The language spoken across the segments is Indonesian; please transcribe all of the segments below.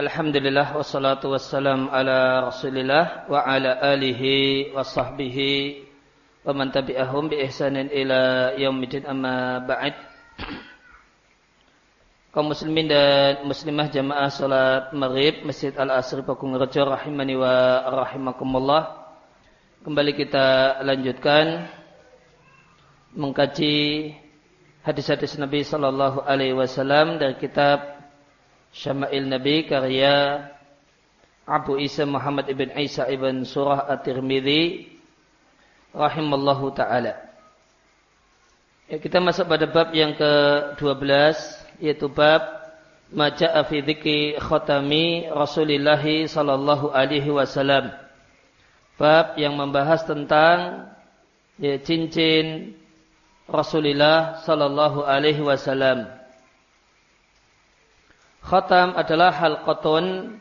Alhamdulillah wassalatu wassalam ala Rasulillah wa ala alihi wa sahbihi wa man tabi'ahum bi ihsanin ila yaumidin amma ba'd. Kaum muslimin dan muslimah jamaah salat Maghrib Masjid Al-Asri Pakung Rejo rahimani wa rahimakumullah. Kembali kita lanjutkan mengkaji hadis-hadis Nabi sallallahu alaihi wasallam dari kitab Syama'il Nabi karya Abu Isa Muhammad ibn Isa ibn Surah At-Tirmidzi rahimallahu taala. Ya, kita masuk pada bab yang ke-12 yaitu bab Maja'a fi dzikri khatami Rasulillah sallallahu alaihi wasallam. Bab yang membahas tentang ya, cincin Rasulullah sallallahu alaihi wasallam. Khatam adalah hal halqatun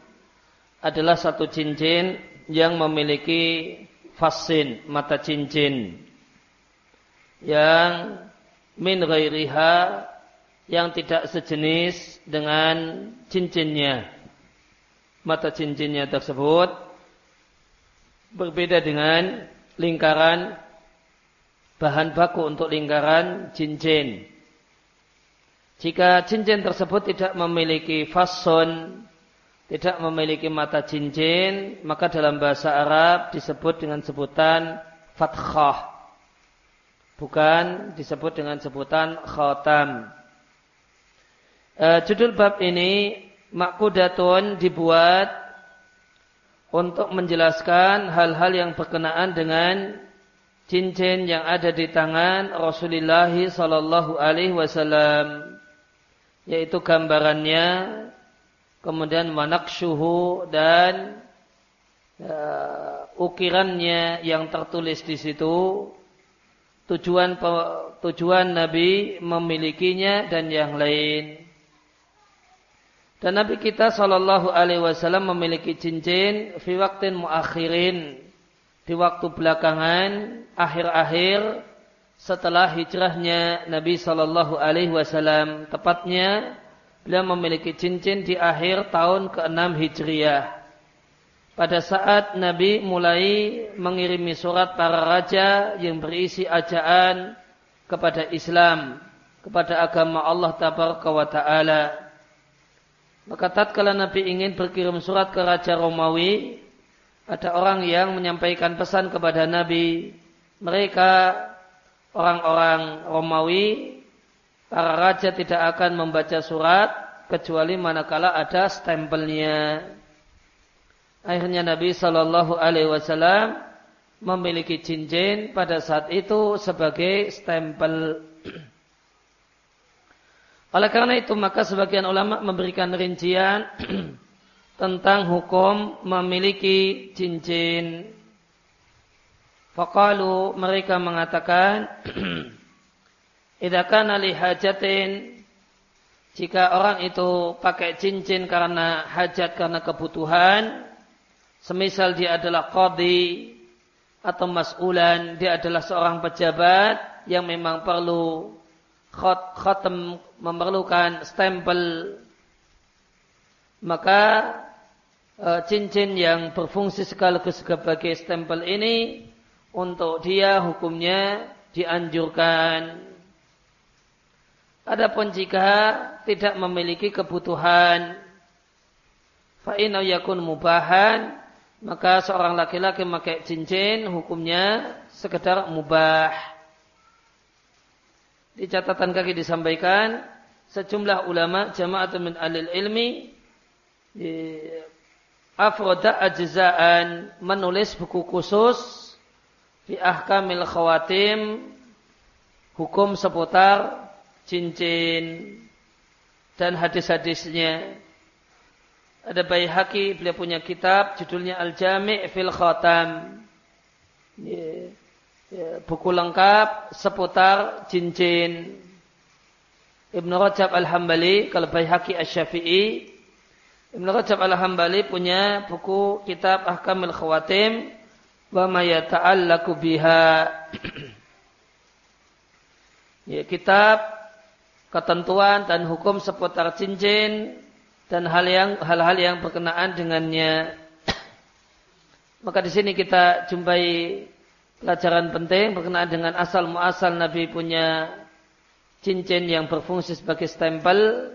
adalah satu cincin yang memiliki fasin mata cincin. Yang min ghairiha yang tidak sejenis dengan cincinnya. Mata cincinnya tersebut berbeda dengan lingkaran bahan baku untuk lingkaran cincin jika cincin tersebut tidak memiliki fason, tidak memiliki mata cincin, maka dalam bahasa Arab disebut dengan sebutan fathah. Bukan disebut dengan sebutan khatam. E, judul bab ini makudatun dibuat untuk menjelaskan hal-hal yang berkenaan dengan cincin yang ada di tangan Rasulullah sallallahu alaihi wasallam yaitu gambarannya kemudian suhu dan uh, ukirannya yang tertulis di situ tujuan tujuan Nabi memilikinya dan yang lain. Dan Nabi kita Shallallahu Alaihi Wasallam memiliki cincin fi waktin muakhirin di waktu belakangan akhir-akhir setelah hijrahnya Nabi Shallallahu Alaihi Wasallam tepatnya beliau memiliki cincin di akhir tahun ke-6 Hijriah. Pada saat Nabi mulai mengirimi surat para raja yang berisi ajaan kepada Islam, kepada agama Allah Tabaraka wa Ta'ala. Maka tatkala Nabi ingin berkirim surat ke Raja Romawi, ada orang yang menyampaikan pesan kepada Nabi. Mereka orang-orang Romawi, para raja tidak akan membaca surat kecuali manakala ada stempelnya. Akhirnya Nabi Shallallahu Alaihi Wasallam memiliki cincin pada saat itu sebagai stempel. Oleh karena itu maka sebagian ulama memberikan rincian tentang hukum memiliki cincin Fakalu mereka mengatakan Idza kana hajatin jika orang itu pakai cincin karena hajat karena kebutuhan semisal dia adalah qadi atau mas'ulan dia adalah seorang pejabat yang memang perlu khatam memerlukan stempel maka e, cincin yang berfungsi sekaligus sebagai stempel ini untuk dia hukumnya dianjurkan. Adapun jika tidak memiliki kebutuhan, fa'inau yakun mubahan, maka seorang laki-laki memakai cincin hukumnya sekedar mubah. Di catatan kaki disampaikan sejumlah ulama jamaah min alil ilmi afroda ajzaan menulis buku khusus fi ahkamil khawatim hukum seputar cincin dan hadis-hadisnya. Ada Baihaqi beliau punya kitab judulnya Al-Jami' fil Khatam. Ya, buku lengkap seputar cincin. Ibnu Rajab Al-Hambali kalau Baihaqi Asy-Syafi'i Ibnu Rajab Al-Hambali punya buku kitab Ahkamil Khawatim wa ma yata'allaku biha ya, kitab ketentuan dan hukum seputar cincin dan hal yang hal-hal yang berkenaan dengannya. Maka di sini kita jumpai pelajaran penting berkenaan dengan asal muasal Nabi punya cincin yang berfungsi sebagai stempel.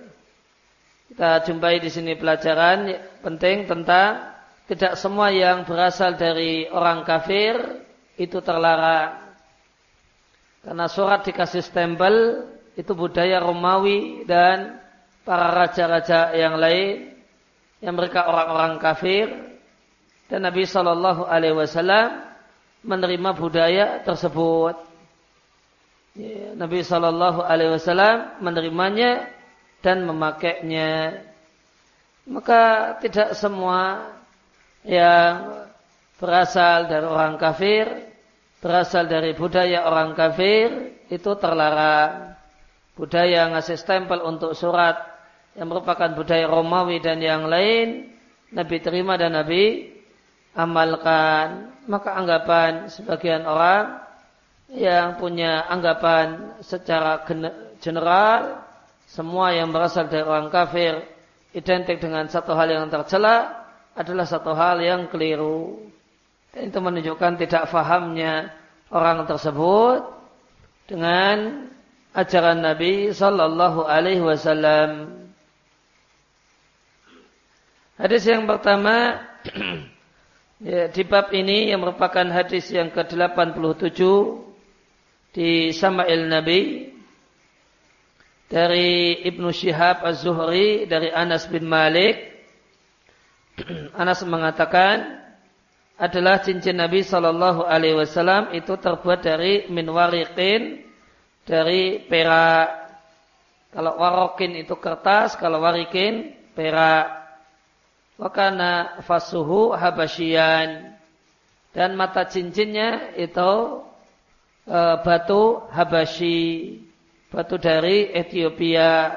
Kita jumpai di sini pelajaran penting tentang tidak semua yang berasal dari orang kafir itu terlarang. Karena surat dikasih stempel itu budaya Romawi dan para raja-raja yang lain yang mereka orang-orang kafir dan Nabi Shallallahu Alaihi Wasallam menerima budaya tersebut. Ya, Nabi Shallallahu Alaihi Wasallam menerimanya dan memakainya. Maka tidak semua yang berasal dari orang kafir, berasal dari budaya orang kafir itu terlarang. Budaya ngasih stempel untuk surat yang merupakan budaya Romawi dan yang lain Nabi terima dan Nabi amalkan maka anggapan sebagian orang yang punya anggapan secara general semua yang berasal dari orang kafir identik dengan satu hal yang tercela adalah satu hal yang keliru dan itu menunjukkan tidak fahamnya orang tersebut dengan ajaran Nabi Sallallahu Alaihi Wasallam. Hadis yang pertama ya, di bab ini yang merupakan hadis yang ke-87 di Sama'il Nabi dari Ibnu Syihab Az-Zuhri dari Anas bin Malik Anas mengatakan adalah cincin Nabi Shallallahu Alaihi Wasallam itu terbuat dari minwarikin dari perak. Kalau warokin itu kertas, kalau warikin perak. Wakana fasuhu habasyian. Dan mata cincinnya itu e, batu habasyi. Batu dari Ethiopia.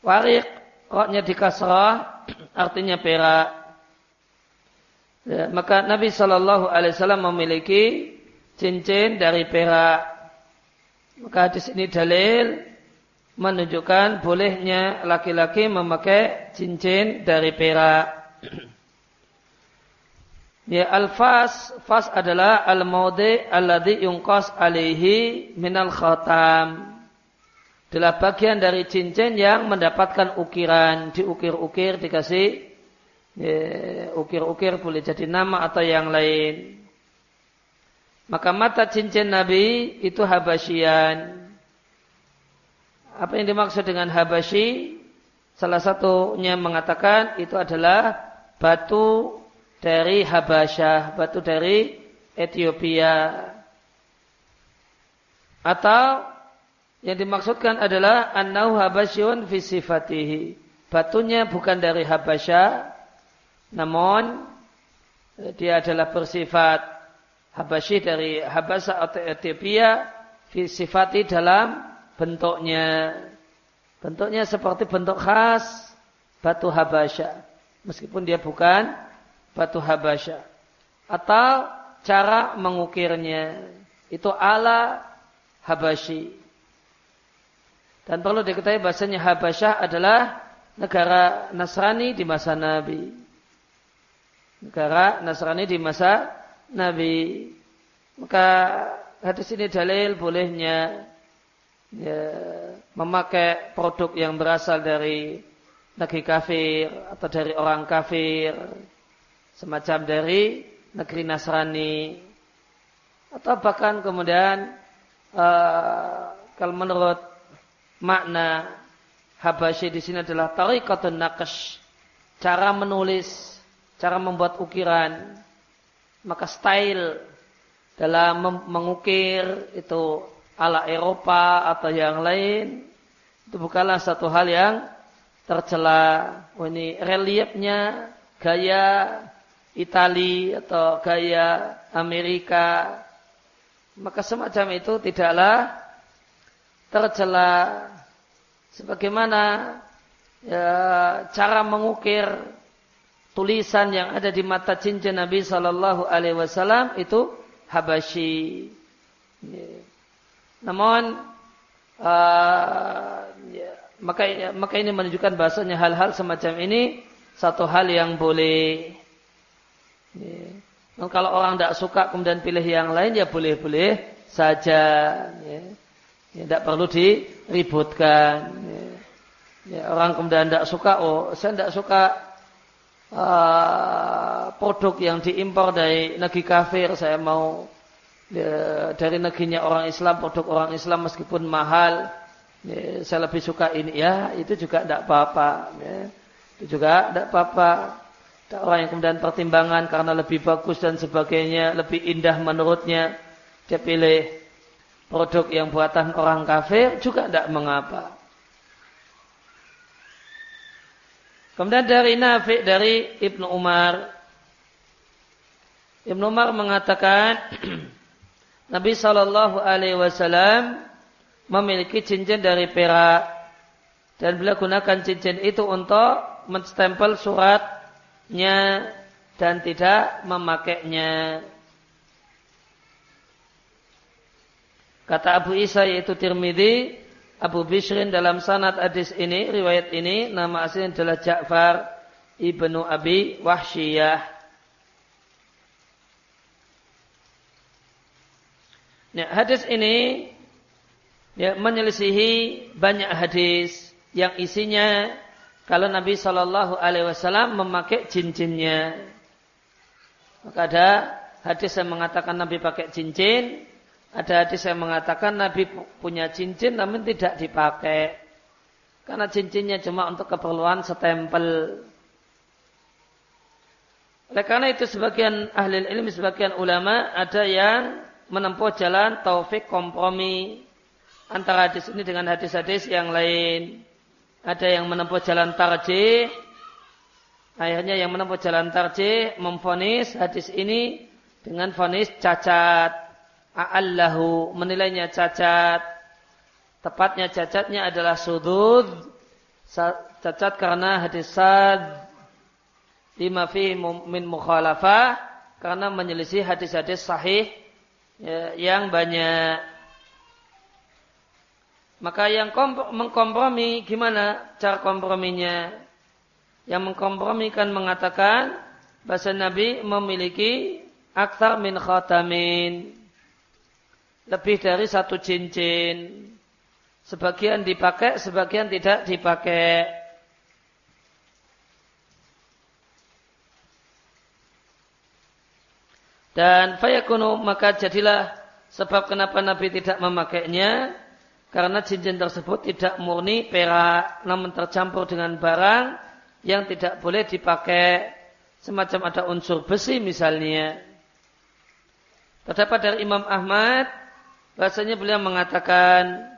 Warik, roknya di kasrah, artinya perak. Ya, maka Nabi Shallallahu Alaihi Wasallam memiliki cincin dari perak. Maka di sini dalil menunjukkan bolehnya laki-laki memakai cincin dari perak. Ya al-fas, fas adalah al-maudi alladhi yungqas alaihi minal khatam. Adalah bagian dari cincin yang mendapatkan ukiran, diukir-ukir, dikasih ya, ukir-ukir boleh jadi nama atau yang lain. Maka mata cincin Nabi itu habasyian. Apa yang dimaksud dengan Habasyi? Salah satunya mengatakan itu adalah batu dari Habasyah, batu dari Ethiopia. Atau yang dimaksudkan adalah annau habasyun fi sifatihi. Batunya bukan dari Habasyah, namun dia adalah bersifat Habasyi dari Habasa atau Ethiopia fi sifati dalam bentuknya. Bentuknya seperti bentuk khas batu habasya meskipun dia bukan batu habasya. Atau cara mengukirnya itu ala habasyi dan perlu diketahui bahasanya Habasyah adalah negara Nasrani di masa Nabi. Negara Nasrani di masa Nabi. Maka hadis ini dalil bolehnya ya, memakai produk yang berasal dari negeri kafir atau dari orang kafir semacam dari negeri Nasrani atau bahkan kemudian uh, kalau menurut makna Habasyi di sini adalah tariqatun naqash cara menulis cara membuat ukiran maka style dalam mengukir itu ala Eropa atau yang lain itu bukanlah satu hal yang tercela. Oh, ini reliefnya gaya Itali atau gaya Amerika. Maka semacam itu tidaklah tercela sebagaimana ya, cara mengukir tulisan yang ada di mata cincin Nabi Shallallahu Alaihi Wasallam itu Habasyi. Yeah. Namun uh, ya, maka maka ini menunjukkan bahasanya hal-hal semacam ini satu hal yang boleh. Ya. Dan kalau orang tidak suka kemudian pilih yang lain ya boleh-boleh saja. Ya. Ya, tidak perlu diributkan. Ya. Ya, orang kemudian tidak suka, oh saya tidak suka uh, produk yang diimpor dari negeri kafir, saya mau ya, dari negerinya orang Islam, produk orang Islam meskipun mahal, ya, saya lebih suka ini. Ya, itu juga tidak apa-apa. Ya. Itu juga tidak apa-apa. Ada orang yang kemudian pertimbangan karena lebih bagus dan sebagainya, lebih indah menurutnya, dia pilih produk yang buatan orang kafir juga tidak mengapa. Kemudian dari Nafi dari Ibnu Umar Ibnu Umar mengatakan Nabi Shallallahu Alaihi Wasallam memiliki cincin dari perak dan beliau gunakan cincin itu untuk menstempel suratnya dan tidak memakainya. Kata Abu Isa yaitu Tirmidzi, Abu Bishrin dalam sanad hadis ini, riwayat ini nama aslinya adalah Ja'far ibnu Abi Wahsyiyah. Nah, hadis ini ya, menyelisihi banyak hadis yang isinya kalau Nabi Shallallahu Alaihi Wasallam memakai cincinnya. Maka ada hadis yang mengatakan Nabi pakai cincin, ada hadis yang mengatakan Nabi punya cincin namun tidak dipakai. Karena cincinnya cuma untuk keperluan setempel. Oleh karena itu sebagian ahli ilmi, sebagian ulama ada yang menempuh jalan taufik kompromi antara hadis ini dengan hadis-hadis yang lain. Ada yang menempuh jalan tarjih. Akhirnya yang menempuh jalan tarjih memfonis hadis ini dengan fonis cacat a'allahu menilainya cacat. Tepatnya cacatnya adalah sudud. Cacat karena hadis sad. Lima fi min mukhalafah. Karena menyelisih hadis-hadis sahih ya, yang banyak. Maka yang mengkompromi gimana cara komprominya? Yang mengkompromikan mengatakan bahasa Nabi memiliki aktar min khatamin lebih dari satu cincin. Sebagian dipakai, sebagian tidak dipakai. Dan fayakunu maka jadilah sebab kenapa Nabi tidak memakainya karena cincin tersebut tidak murni perak namun tercampur dengan barang yang tidak boleh dipakai semacam ada unsur besi misalnya. Terdapat dari Imam Ahmad Bahasanya beliau mengatakan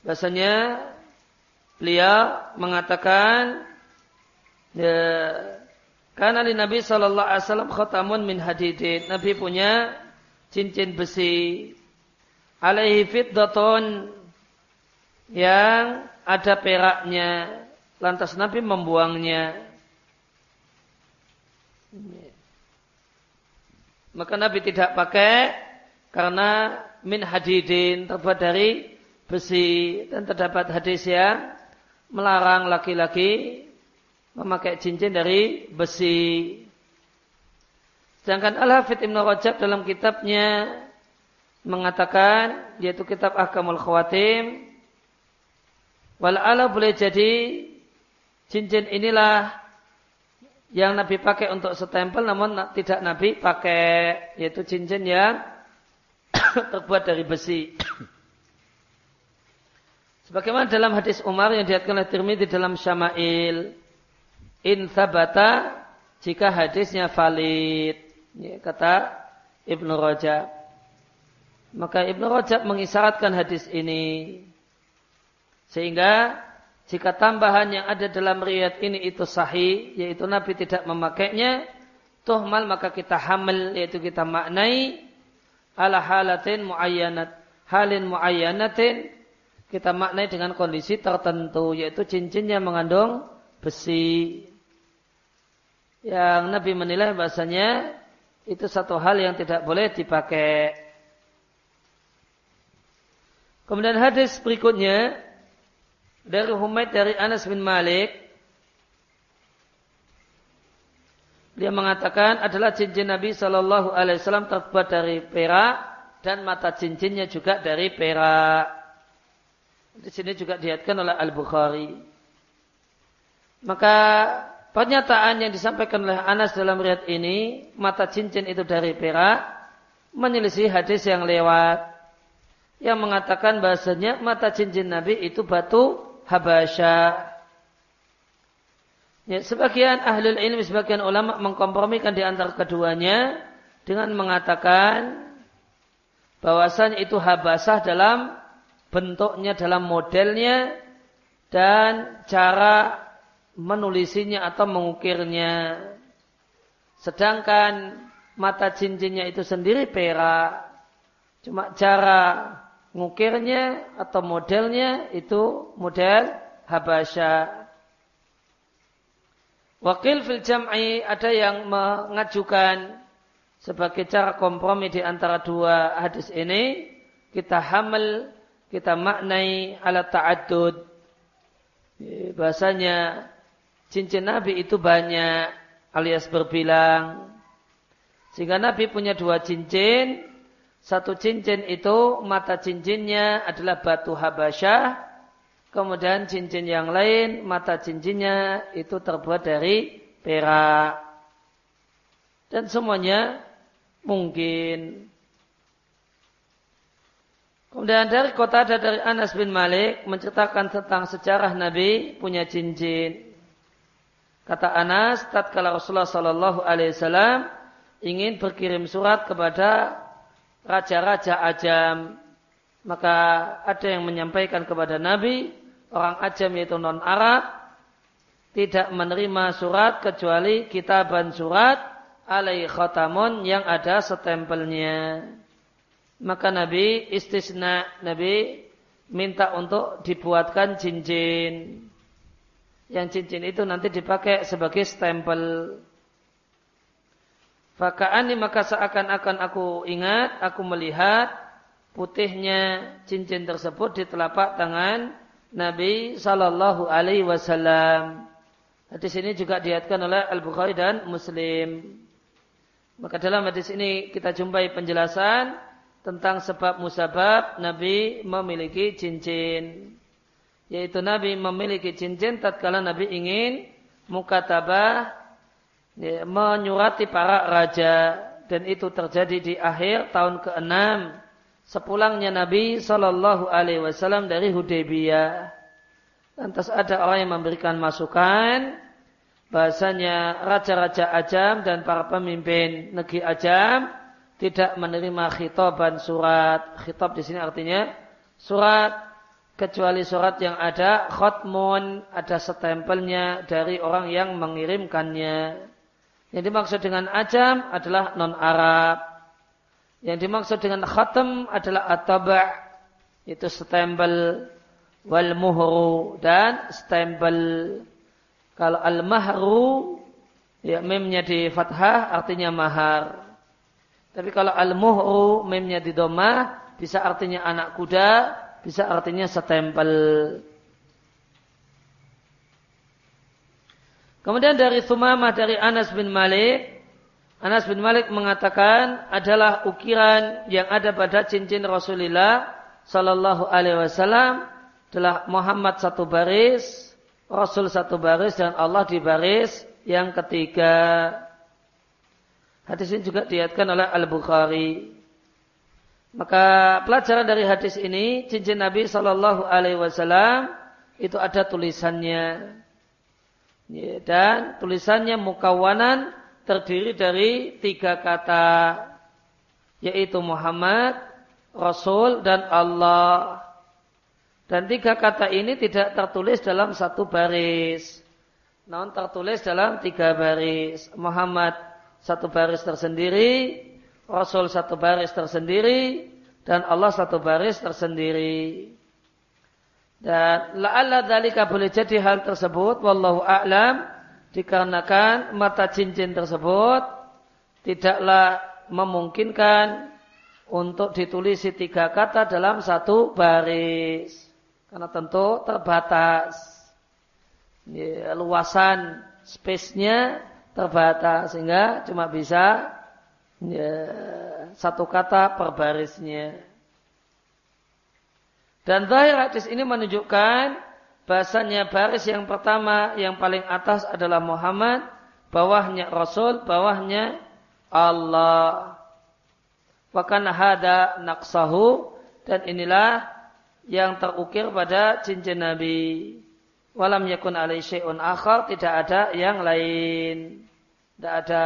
bahasanya beliau mengatakan ya, karena di Nabi Shallallahu Alaihi min hadidin. Nabi punya cincin besi alaihi fiddatun yang ada peraknya. Lantas Nabi membuangnya. Maka Nabi tidak pakai karena min hadidin terbuat dari besi dan terdapat hadis yang melarang laki-laki memakai cincin dari besi. Sedangkan Al-Hafidh Ibn Rajab dalam kitabnya mengatakan yaitu kitab Ahkamul Khawatim Wala'ala boleh jadi cincin inilah yang Nabi pakai untuk setempel namun tidak Nabi pakai yaitu cincin yang terbuat dari besi. Sebagaimana dalam hadis Umar yang diatkan oleh Tirmidzi dalam Syama'il, in sabata jika hadisnya valid, ya, kata Ibnu Rajab. Maka Ibnu Rajab mengisyaratkan hadis ini sehingga jika tambahan yang ada dalam riwayat ini itu sahih, yaitu Nabi tidak memakainya, tuhmal maka kita hamil, yaitu kita maknai ala halatin muayyanat halin muayyanatin kita maknai dengan kondisi tertentu yaitu cincinnya mengandung besi yang Nabi menilai bahasanya itu satu hal yang tidak boleh dipakai. Kemudian hadis berikutnya dari Humaid dari Anas bin Malik dia mengatakan adalah cincin Nabi Shallallahu Alaihi Wasallam terbuat dari perak dan mata cincinnya juga dari perak. Di sini juga dihatkan oleh Al Bukhari. Maka pernyataan yang disampaikan oleh Anas dalam riat ini, mata cincin itu dari perak, menyelisih hadis yang lewat yang mengatakan bahasanya mata cincin Nabi itu batu Habasya. Ya, sebagian ahli ilmi, sebagian ulama mengkompromikan di antara keduanya dengan mengatakan bahwasanya itu habasah dalam bentuknya, dalam modelnya dan cara menulisinya atau mengukirnya. Sedangkan mata cincinnya itu sendiri perak. Cuma cara ngukirnya atau modelnya itu model Habasya. Wakil fil jam'i ada yang mengajukan sebagai cara kompromi di antara dua hadis ini. Kita hamil kita maknai ala ta'addud. Bahasanya cincin Nabi itu banyak alias berbilang. Sehingga Nabi punya dua cincin. Satu cincin itu mata cincinnya adalah batu Habasyah. Kemudian cincin yang lain mata cincinnya itu terbuat dari perak. Dan semuanya mungkin. Kemudian dari kota ada dari Anas bin Malik menceritakan tentang sejarah Nabi punya cincin. Kata Anas, tatkala Rasulullah Shallallahu Alaihi Wasallam ingin berkirim surat kepada raja-raja ajam. Maka ada yang menyampaikan kepada Nabi, orang ajam yaitu non-Arab, tidak menerima surat kecuali kitaban surat alai khatamun yang ada setempelnya. Maka Nabi istisna, Nabi minta untuk dibuatkan cincin. Yang cincin itu nanti dipakai sebagai stempel. Faka'ani maka seakan-akan aku ingat, aku melihat putihnya cincin tersebut di telapak tangan Nabi Sallallahu Alaihi Wasallam. Hadis ini juga diatkan oleh Al Bukhari dan Muslim. Maka dalam hadis ini kita jumpai penjelasan tentang sebab musabab Nabi memiliki cincin. Yaitu Nabi memiliki cincin tatkala Nabi ingin mukatabah ya, menyurati para raja dan itu terjadi di akhir tahun ke-6 sepulangnya Nabi Shallallahu Alaihi Wasallam dari Hudaybiyah. Lantas ada orang yang memberikan masukan bahasanya raja-raja ajam dan para pemimpin negeri ajam tidak menerima khitaban surat. Khitab di sini artinya surat kecuali surat yang ada khotmun, ada stempelnya dari orang yang mengirimkannya. Yang dimaksud dengan ajam adalah non-Arab. Yang dimaksud dengan khatam adalah ataba' itu stempel wal muhru dan stempel. Kalau al mahru ya memnya di fathah artinya mahar. Tapi kalau al muhru memnya di domah bisa artinya anak kuda, bisa artinya stempel. Kemudian dari Sumamah dari Anas bin Malik, Anas bin Malik mengatakan adalah ukiran yang ada pada cincin Rasulullah Sallallahu Alaihi Wasallam adalah Muhammad satu baris, Rasul satu baris dan Allah di baris yang ketiga. Hadis ini juga diatkan oleh Al Bukhari. Maka pelajaran dari hadis ini cincin Nabi Sallallahu Alaihi Wasallam itu ada tulisannya. Ya, dan tulisannya mukawanan terdiri dari tiga kata yaitu Muhammad, Rasul dan Allah. Dan tiga kata ini tidak tertulis dalam satu baris. Namun tertulis dalam tiga baris. Muhammad satu baris tersendiri, Rasul satu baris tersendiri, dan Allah satu baris tersendiri. Dan la'alla dalika boleh jadi hal tersebut wallahu a'lam dikarenakan mata cincin tersebut tidaklah memungkinkan untuk ditulisi tiga kata dalam satu baris. Karena tentu terbatas. Luasan space-nya terbatas sehingga cuma bisa ya, satu kata per barisnya. Dan zahir hadis ini menunjukkan bahasanya baris yang pertama yang paling atas adalah Muhammad, bawahnya Rasul, bawahnya Allah. Wakan hada naqsahu dan inilah yang terukir pada cincin Nabi. Walam yakun alai syai'un akhar, tidak ada yang lain. Tidak ada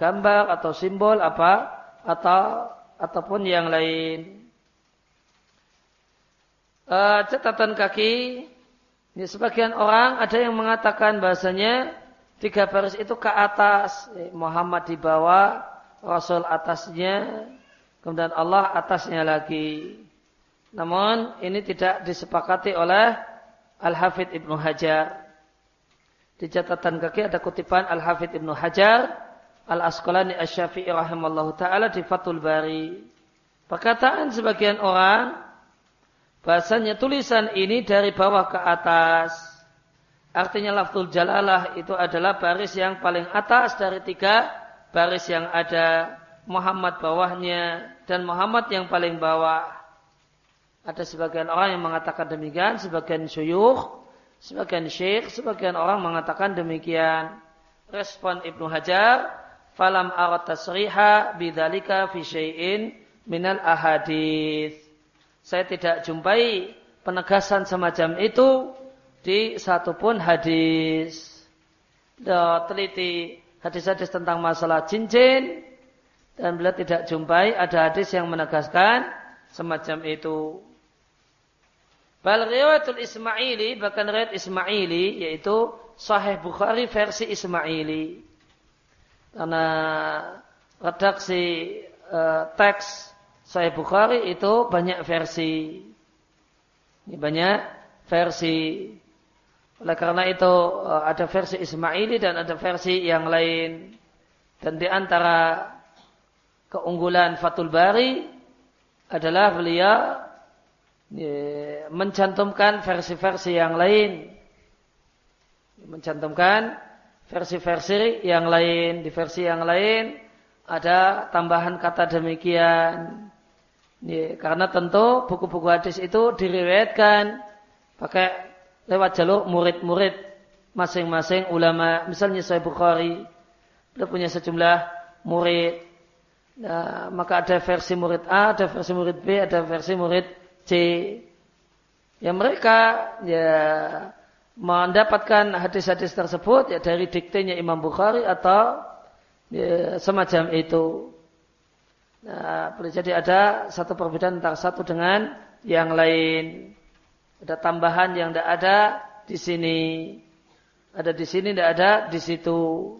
gambar atau simbol apa atau ataupun yang lain. Uh, catatan kaki, ini sebagian orang ada yang mengatakan bahasanya tiga baris itu ke atas, eh, Muhammad di bawah, Rasul atasnya, kemudian Allah atasnya lagi. Namun ini tidak disepakati oleh Al-Hafidh Ibnu Hajar. Di catatan kaki ada kutipan Al-Hafidh Ibnu Hajar, Al-Asqalani Asy-Syafi'i rahimallahu taala di Fathul Bari. Perkataan sebagian orang bahasanya tulisan ini dari bawah ke atas. Artinya lafzul jalalah itu adalah baris yang paling atas dari tiga baris yang ada. Muhammad bawahnya dan Muhammad yang paling bawah. Ada sebagian orang yang mengatakan demikian, sebagian syuyuh, sebagian syekh, sebagian orang mengatakan demikian. Respon Ibnu Hajar, falam arat tasriha bidzalika fi syai'in minal ahadith. Saya tidak jumpai penegasan semacam itu di satupun hadis. Teliti hadis-hadis tentang masalah cincin dan beliau tidak jumpai ada hadis yang menegaskan semacam itu. Bal riwayatul Ismaili bahkan riwayat Ismaili yaitu Sahih Bukhari versi Ismaili. Karena redaksi uh, teks Sahih Bukhari itu banyak versi. Ini banyak versi. Oleh karena itu uh, ada versi Ismaili dan ada versi yang lain. Dan di antara keunggulan Fatul Bari adalah beliau mencantumkan versi-versi yang lain. Mencantumkan versi-versi yang lain. Di versi yang lain ada tambahan kata demikian. Ya, karena tentu buku-buku hadis itu diriwayatkan pakai lewat jalur murid-murid masing-masing ulama. Misalnya saya Bukhari, beliau punya sejumlah murid. Nah, maka ada versi murid A, ada versi murid B, ada versi murid C. Ya mereka ya mendapatkan hadis-hadis tersebut ya dari diktenya Imam Bukhari atau ya, semacam itu. Nah, boleh jadi ada satu perbedaan antara satu dengan yang lain. Ada tambahan yang tidak ada di sini. Ada di sini, tidak ada di situ.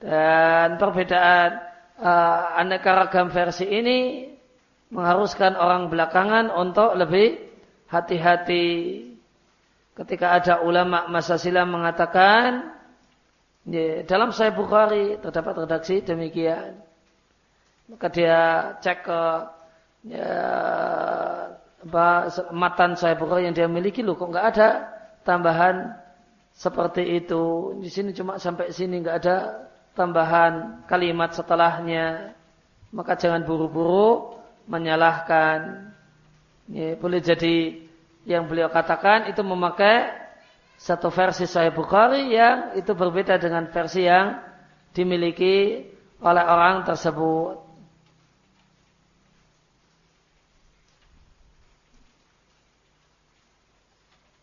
Dan perbedaan uh, aneka ragam versi ini mengharuskan orang belakangan untuk lebih hati-hati. Ketika ada ulama masa silam mengatakan ya, dalam Sahih Bukhari terdapat redaksi demikian. Maka dia cek ke ya, apa, matan Sahih Bukhari yang dia miliki loh kok nggak ada tambahan seperti itu. Di sini cuma sampai sini nggak ada tambahan kalimat setelahnya. Maka jangan buru-buru menyalahkan. Ya, boleh jadi yang beliau katakan itu memakai satu versi Sahih Bukhari yang itu berbeda dengan versi yang dimiliki oleh orang tersebut.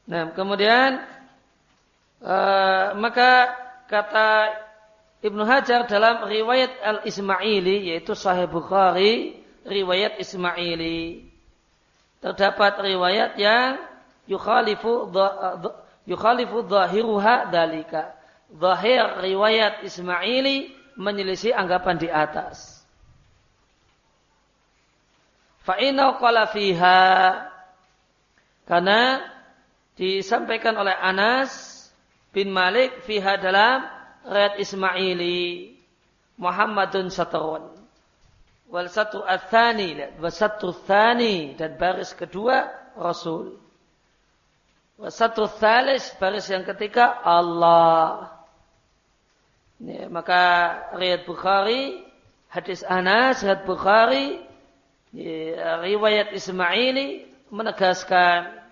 Nah, kemudian uh, maka kata Ibnu Hajar dalam riwayat Al-Ismaili yaitu Sahih Bukhari riwayat Ismaili. Terdapat riwayat yang yukhalifu yukhalifu dhahiruha dalika. Zahir riwayat Ismaili menyelisih anggapan di atas. Fa'inau qala fiha karena disampaikan oleh Anas bin Malik fiha dalam riwayat Ismaili Muhammadun satarun wal satu athani wal satu thani dan baris kedua Rasul. Satu thalis baris yang ketiga Allah. Ya, maka riwayat Bukhari, hadis Anas, hadis Bukhari, ya, riwayat Ismaili menegaskan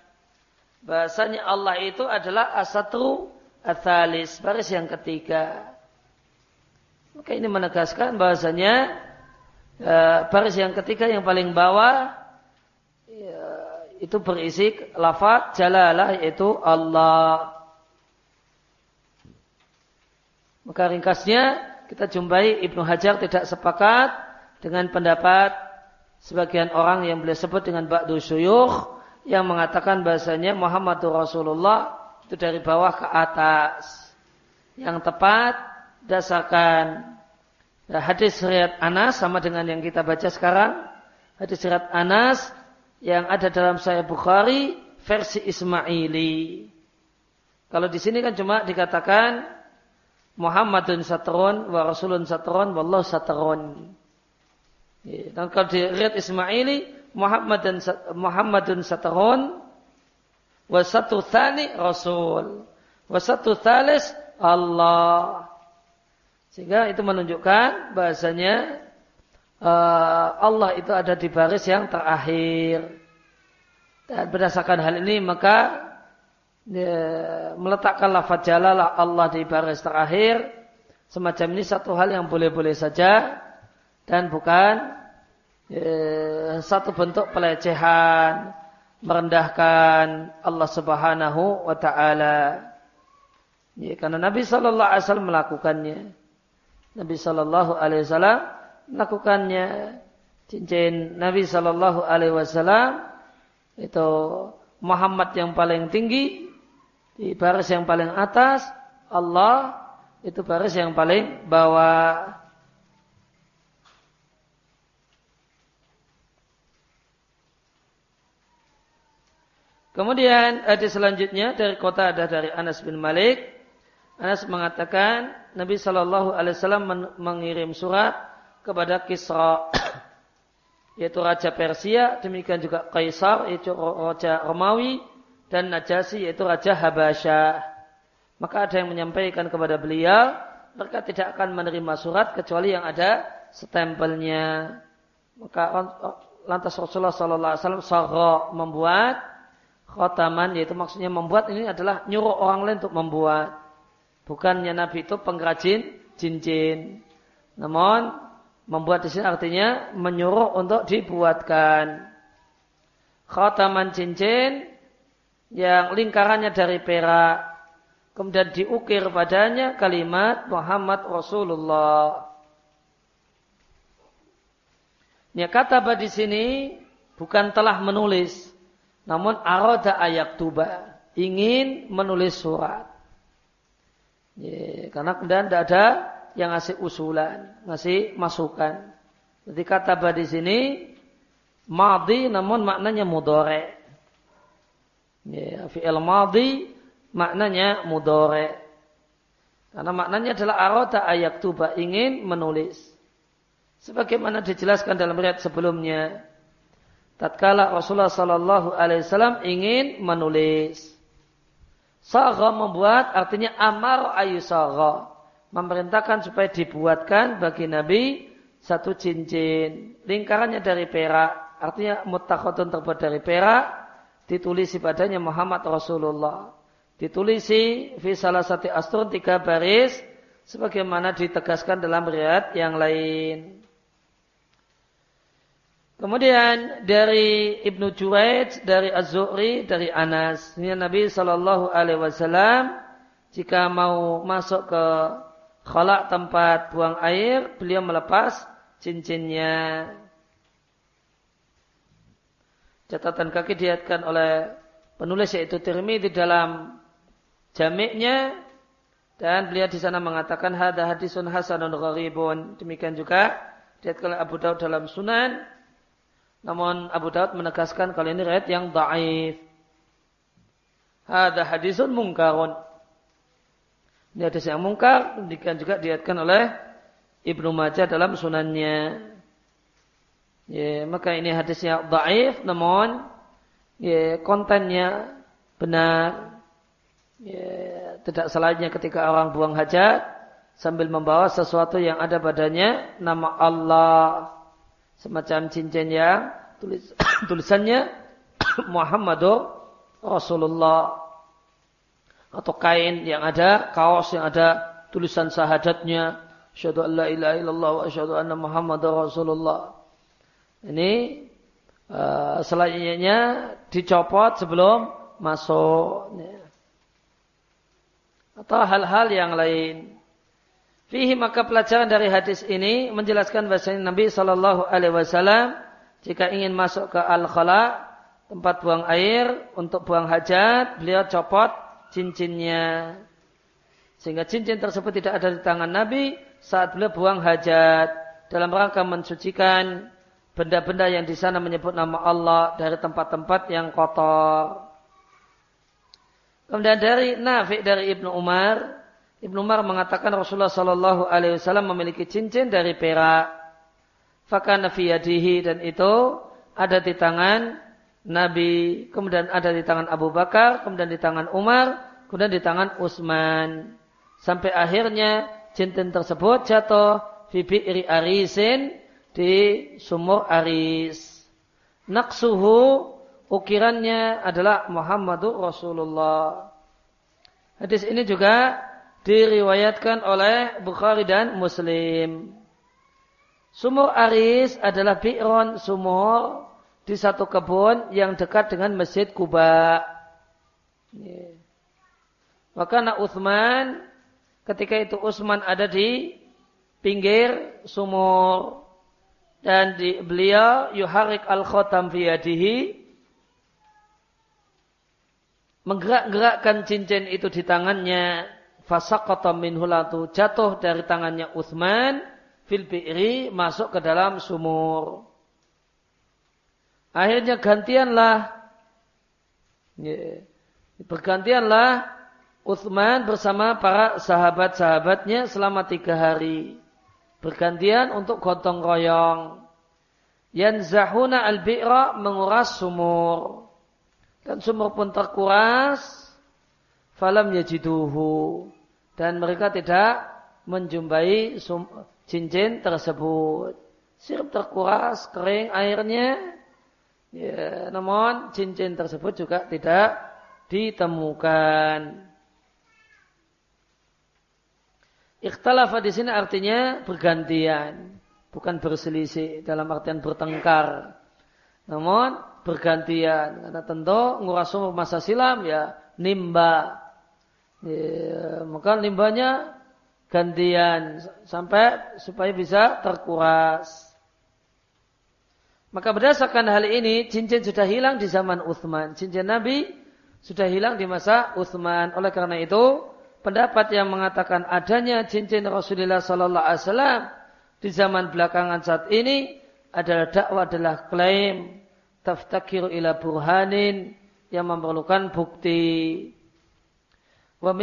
bahasanya Allah itu adalah asatru athalis, baris yang ketiga. Maka ini menegaskan bahasanya ya, baris yang ketiga yang paling bawah ya, itu berisi lafaz jalalah yaitu Allah. Maka ringkasnya kita jumpai Ibnu Hajar tidak sepakat dengan pendapat sebagian orang yang boleh sebut dengan Ba'du Syuyukh yang mengatakan bahasanya Muhammadur Rasulullah itu dari bawah ke atas. Yang tepat dasarkan hadis riat Anas sama dengan yang kita baca sekarang. Hadis riat Anas yang ada dalam Sahih Bukhari versi Ismaili. Kalau di sini kan cuma dikatakan Muhammadun satron wa Rasulun satron wallahu satron. Ya, dan kalau di riat Ismaili Muhammadun Muhammadun satron wa satu thani Rasul wa satu thalis Allah. Sehingga itu menunjukkan bahasanya uh, Allah itu ada di baris yang terakhir. Dan berdasarkan hal ini maka ya, meletakkan lafaz jalalah Allah di baris terakhir semacam ini satu hal yang boleh-boleh saja dan bukan satu bentuk pelecehan merendahkan Allah Subhanahu wa taala. Ya, karena Nabi sallallahu alaihi wasallam melakukannya. Nabi sallallahu alaihi wasallam melakukannya cincin Nabi sallallahu alaihi wasallam itu Muhammad yang paling tinggi di baris yang paling atas, Allah itu baris yang paling bawah. Kemudian hadis selanjutnya dari kota ada dari Anas bin Malik. Anas mengatakan Nabi Shallallahu Alaihi Wasallam mengirim surat kepada Kisra yaitu Raja Persia, demikian juga Kaisar yaitu Raja Romawi dan Najasi yaitu Raja Habasyah. Maka ada yang menyampaikan kepada beliau, mereka tidak akan menerima surat kecuali yang ada stempelnya. Maka lantas Rasulullah Sallallahu Alaihi Wasallam membuat khotaman, yaitu maksudnya membuat ini adalah nyuruh orang lain untuk membuat. Bukannya Nabi itu pengrajin cincin. Namun membuat di sini artinya menyuruh untuk dibuatkan khotaman cincin yang lingkarannya dari perak. Kemudian diukir padanya kalimat Muhammad Rasulullah. Ya kata di sini bukan telah menulis, namun aroda ayat tuba ingin menulis surat. Ya, karena kemudian tidak ada yang ngasih usulan, ngasih masukan. Jadi kata di sini madi namun maknanya mudore. Ya, fi'il madhi maknanya mudore. Karena maknanya adalah arota ayat tuba ingin menulis. Sebagaimana dijelaskan dalam riwayat sebelumnya. Tatkala Rasulullah Sallallahu Alaihi Wasallam ingin menulis. Saga membuat artinya amar ayu saga. Memerintahkan supaya dibuatkan bagi Nabi satu cincin. Lingkarannya dari perak. Artinya mutakhotun terbuat dari perak ditulisi padanya Muhammad Rasulullah. Ditulisi fi salah satu asturun tiga baris sebagaimana ditegaskan dalam riwayat yang lain. Kemudian dari Ibnu Juwaid, dari Az-Zuhri, dari Anas. Ini Nabi Shallallahu Alaihi Wasallam jika mau masuk ke khalaq tempat buang air, beliau melepas cincinnya. Catatan kaki diatkan oleh penulis yaitu di dalam jamiknya dan beliau di sana mengatakan hada hadisun hasanun gharibun. Demikian juga diatkan oleh Abu Daud dalam Sunan. Namun Abu Daud menegaskan kalau ini riwayat yang dhaif. Hada hadisun mungkarun. Ini hadis yang mungkar, demikian juga diatkan oleh Ibnu Majah dalam sunannya. Ya, maka ini hadisnya dhaif namun ya, kontennya benar. Ya, tidak salahnya ketika orang buang hajat sambil membawa sesuatu yang ada padanya nama Allah semacam cincin yang tulis, tulisannya Muhammadur Rasulullah. Atau kain yang ada kaos yang ada tulisan syahadatnya asyhadu an la ilaha illallah wa asyhadu anna Rasulullah. Ini uh, selanjutnya dicopot sebelum masuk atau hal-hal yang lain Fihi maka pelajaran dari hadis ini menjelaskan bahasanya Nabi Shallallahu Alaihi Wasallam jika ingin masuk ke al-khala tempat buang air untuk buang hajat beliau copot cincinnya sehingga cincin tersebut tidak ada di tangan Nabi saat beliau buang hajat dalam rangka mensucikan benda-benda yang di sana menyebut nama Allah dari tempat-tempat yang kotor. Kemudian dari Nafi dari Ibnu Umar Ibnu Umar mengatakan Rasulullah Shallallahu Alaihi Wasallam memiliki cincin dari perak. Fakana fiyadihi dan itu ada di tangan Nabi, kemudian ada di tangan Abu Bakar, kemudian di tangan Umar, kemudian di tangan Utsman. Sampai akhirnya cincin tersebut jatuh fibi iri arisin di sumur aris. Naksuhu ukirannya adalah Muhammadur Rasulullah. Hadis ini juga diriwayatkan oleh Bukhari dan Muslim. Sumur Aris adalah bi'ron sumur di satu kebun yang dekat dengan Masjid Kuba. Maka nak Uthman ketika itu Utsman ada di pinggir sumur dan di beliau yuharik al-khatam fiyadihi menggerak-gerakkan cincin itu di tangannya fasaqata minhu latu jatuh dari tangannya Uthman fil bi'ri masuk ke dalam sumur. Akhirnya gantianlah bergantianlah Uthman bersama para sahabat-sahabatnya selama tiga hari. Bergantian untuk gotong royong. Yanzahuna al-bi'ra menguras sumur. Dan sumur pun terkuras. Falam yajiduhu dan mereka tidak menjumpai cincin tersebut. Sirup terkuras, kering airnya, ya, namun cincin tersebut juga tidak ditemukan. Ikhtalafa di sini artinya bergantian, bukan berselisih dalam artian bertengkar. Namun bergantian, karena tentu nguras sumur masa silam ya nimba Ya, maka limbahnya gantian sampai supaya bisa terkuras. Maka berdasarkan hal ini, cincin sudah hilang di zaman Uthman. Cincin Nabi sudah hilang di masa Uthman. Oleh karena itu, pendapat yang mengatakan adanya cincin Rasulullah Sallallahu Alaihi Wasallam di zaman belakangan saat ini adalah dakwah adalah klaim taftakiru ila burhanin yang memerlukan bukti. Wa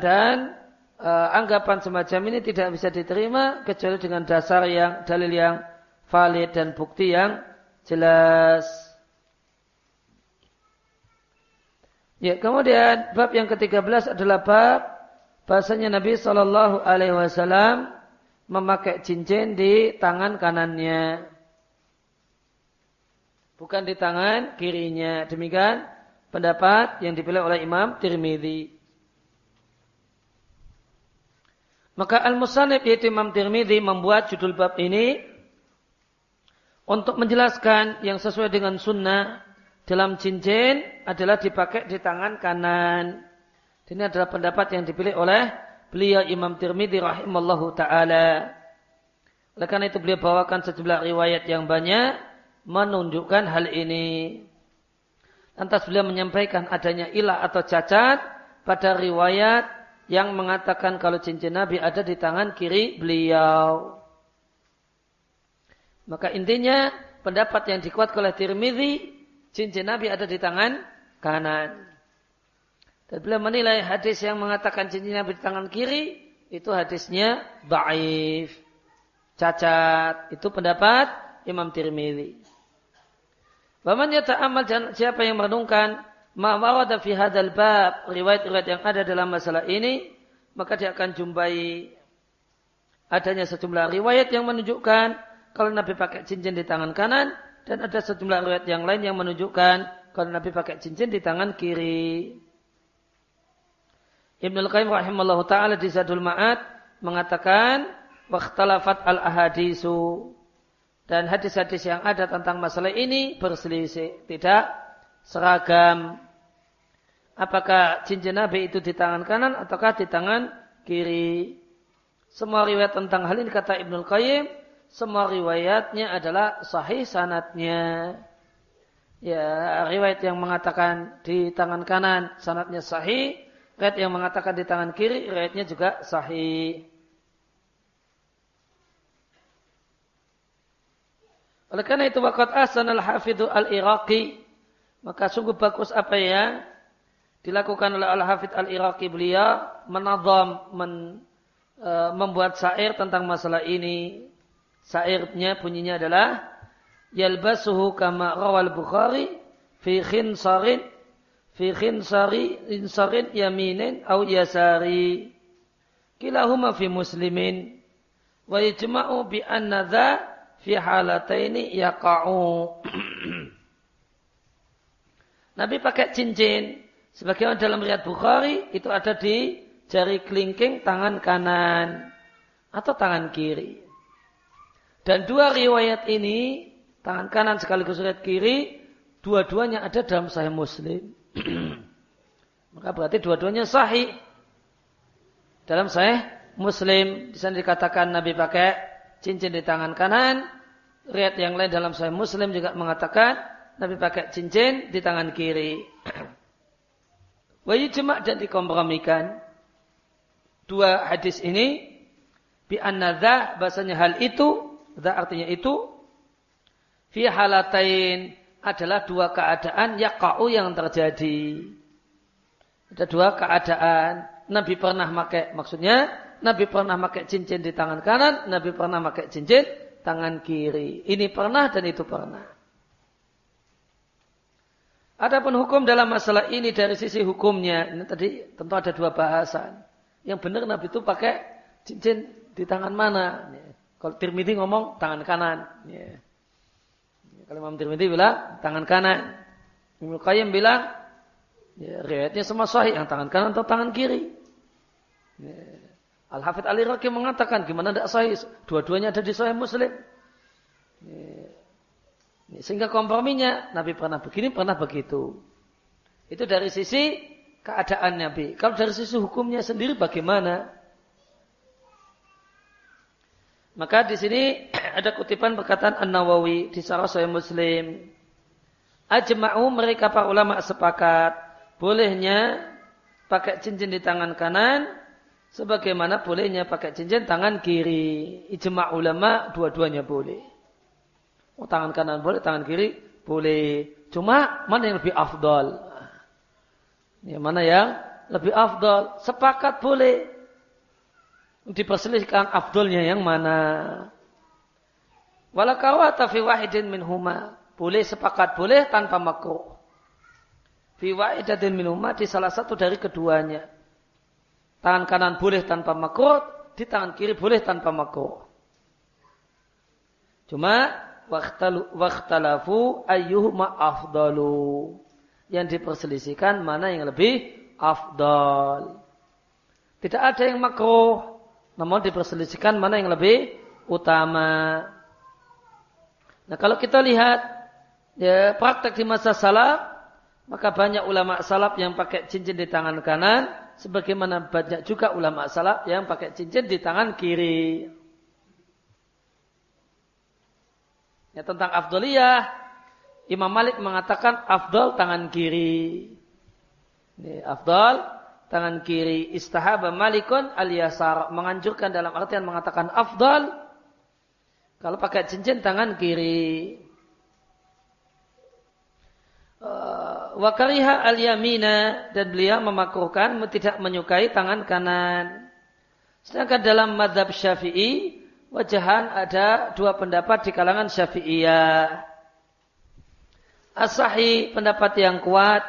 dan uh, anggapan semacam ini tidak bisa diterima kecuali dengan dasar yang dalil yang valid dan bukti yang jelas. Ya, kemudian bab yang ke-13 adalah bab bahasanya Nabi Shallallahu alaihi wasallam memakai cincin di tangan kanannya. Bukan di tangan kirinya. Demikian pendapat yang dipilih oleh Imam Tirmidzi. Maka Al-Musanib yaitu Imam Tirmidzi membuat judul bab ini untuk menjelaskan yang sesuai dengan sunnah dalam cincin adalah dipakai di tangan kanan. Ini adalah pendapat yang dipilih oleh beliau Imam Tirmidzi rahimallahu taala. Oleh karena itu beliau bawakan sejumlah riwayat yang banyak menunjukkan hal ini. Lantas beliau menyampaikan adanya ilah atau cacat pada riwayat yang mengatakan kalau cincin Nabi ada di tangan kiri beliau. Maka intinya pendapat yang dikuat oleh Tirmidzi cincin Nabi ada di tangan kanan. Dan beliau menilai hadis yang mengatakan cincin Nabi di tangan kiri itu hadisnya baif, cacat. Itu pendapat Imam Tirmidzi. Baman amal siapa yang merenungkan ma warada fi hadzal bab riwayat-riwayat yang ada dalam masalah ini maka dia akan jumpai adanya sejumlah riwayat yang menunjukkan kalau Nabi pakai cincin di tangan kanan dan ada sejumlah riwayat yang lain yang menunjukkan kalau Nabi pakai cincin di tangan kiri. Ibnu Qayyim rahimallahu taala di Zadul Ma'ad mengatakan waqtalafat al-ahadisu dan hadis-hadis yang ada tentang masalah ini berselisih, tidak seragam. Apakah cincin Nabi itu di tangan kanan ataukah di tangan kiri? Semua riwayat tentang hal ini kata Ibnu Qayyim, semua riwayatnya adalah sahih sanatnya. Ya, riwayat yang mengatakan di tangan kanan sanatnya sahih, riwayat yang mengatakan di tangan kiri riwayatnya juga sahih. Oleh karena itu waqat asan al-hafidhu al-iraqi maka sungguh bagus apa ya dilakukan oleh al-hafidh al-iraqi. Beliau menadham men, e, membuat syair tentang masalah ini. Syairnya bunyinya adalah yalbasuhu kama rawal Bukhari fi khinsarin fi khinsari insarin yaminin au yasari. Kilahuma fi muslimin wa yajma'u bi anna dha fi halataini yaqa'u Nabi pakai cincin sebagaimana dalam riwayat Bukhari itu ada di jari kelingking tangan kanan atau tangan kiri. Dan dua riwayat ini, tangan kanan sekaligus riwayat kiri, dua-duanya ada dalam Sahih Muslim. Maka berarti dua-duanya sahih. Dalam Sahih Muslim, di sana dikatakan Nabi pakai cincin di tangan kanan. Riwayat yang lain dalam Sahih Muslim juga mengatakan Nabi pakai cincin di tangan kiri. Wahyu jemaah dan dikompromikan dua hadis ini bi anna bahasanya hal itu dha artinya itu fi halatain adalah dua keadaan yaqa'u yang terjadi. Ada dua keadaan. Nabi pernah pakai maksudnya Nabi pernah pakai cincin di tangan kanan, Nabi pernah pakai cincin tangan kiri. Ini pernah dan itu pernah. Adapun hukum dalam masalah ini dari sisi hukumnya, ini tadi tentu ada dua bahasan. Yang benar Nabi itu pakai cincin di tangan mana? Kalau Tirmidhi ngomong tangan kanan. Ya. Kalau Imam Tirmidhi bilang tangan kanan. Ibnu Qayyim bilang ya, riwayatnya semua sahih yang tangan kanan atau tangan kiri. Ya. Al Hafidh Ali Raqi mengatakan gimana tidak sahih? Dua-duanya ada di Sahih Muslim. Ya. Sehingga komprominya Nabi pernah begini, pernah begitu. Itu dari sisi keadaan Nabi. Kalau dari sisi hukumnya sendiri bagaimana? Maka di sini ada kutipan perkataan An-Nawawi di Sarah Sahih Muslim. Ajma'u mereka para ulama sepakat bolehnya pakai cincin di tangan kanan sebagaimana bolehnya pakai cincin tangan kiri. Ijma' ulama dua-duanya boleh. Oh, tangan kanan boleh, tangan kiri boleh. Cuma mana yang lebih afdal? Ya, mana yang lebih afdol? Sepakat boleh. Diperselisihkan afdolnya yang mana. Walakawata fi wahidin min huma. Boleh sepakat boleh tanpa makruh. Fi wahidatin min huma di salah satu dari keduanya. Tangan kanan boleh tanpa makruh. Di tangan kiri boleh tanpa makruh. Cuma wakhtalafu ayyuhuma afdalu yang diperselisihkan mana yang lebih afdal. Tidak ada yang makruh, namun diperselisihkan mana yang lebih utama. Nah kalau kita lihat ya, praktek di masa salaf, maka banyak ulama salaf yang pakai cincin di tangan kanan, sebagaimana banyak juga ulama salaf yang pakai cincin di tangan kiri. Ya, tentang afdoliyah, Imam Malik mengatakan afdal tangan kiri. Ini afdal tangan kiri. Istahaba Malikun al-yasar. Menganjurkan dalam artian mengatakan afdal. Kalau pakai cincin tangan kiri. Uh, Wakariha al-yamina. Dan beliau memakruhkan tidak menyukai tangan kanan. Sedangkan dalam madhab syafi'i. Wajahan ada dua pendapat di kalangan syafi'iyah. Asahi pendapat yang kuat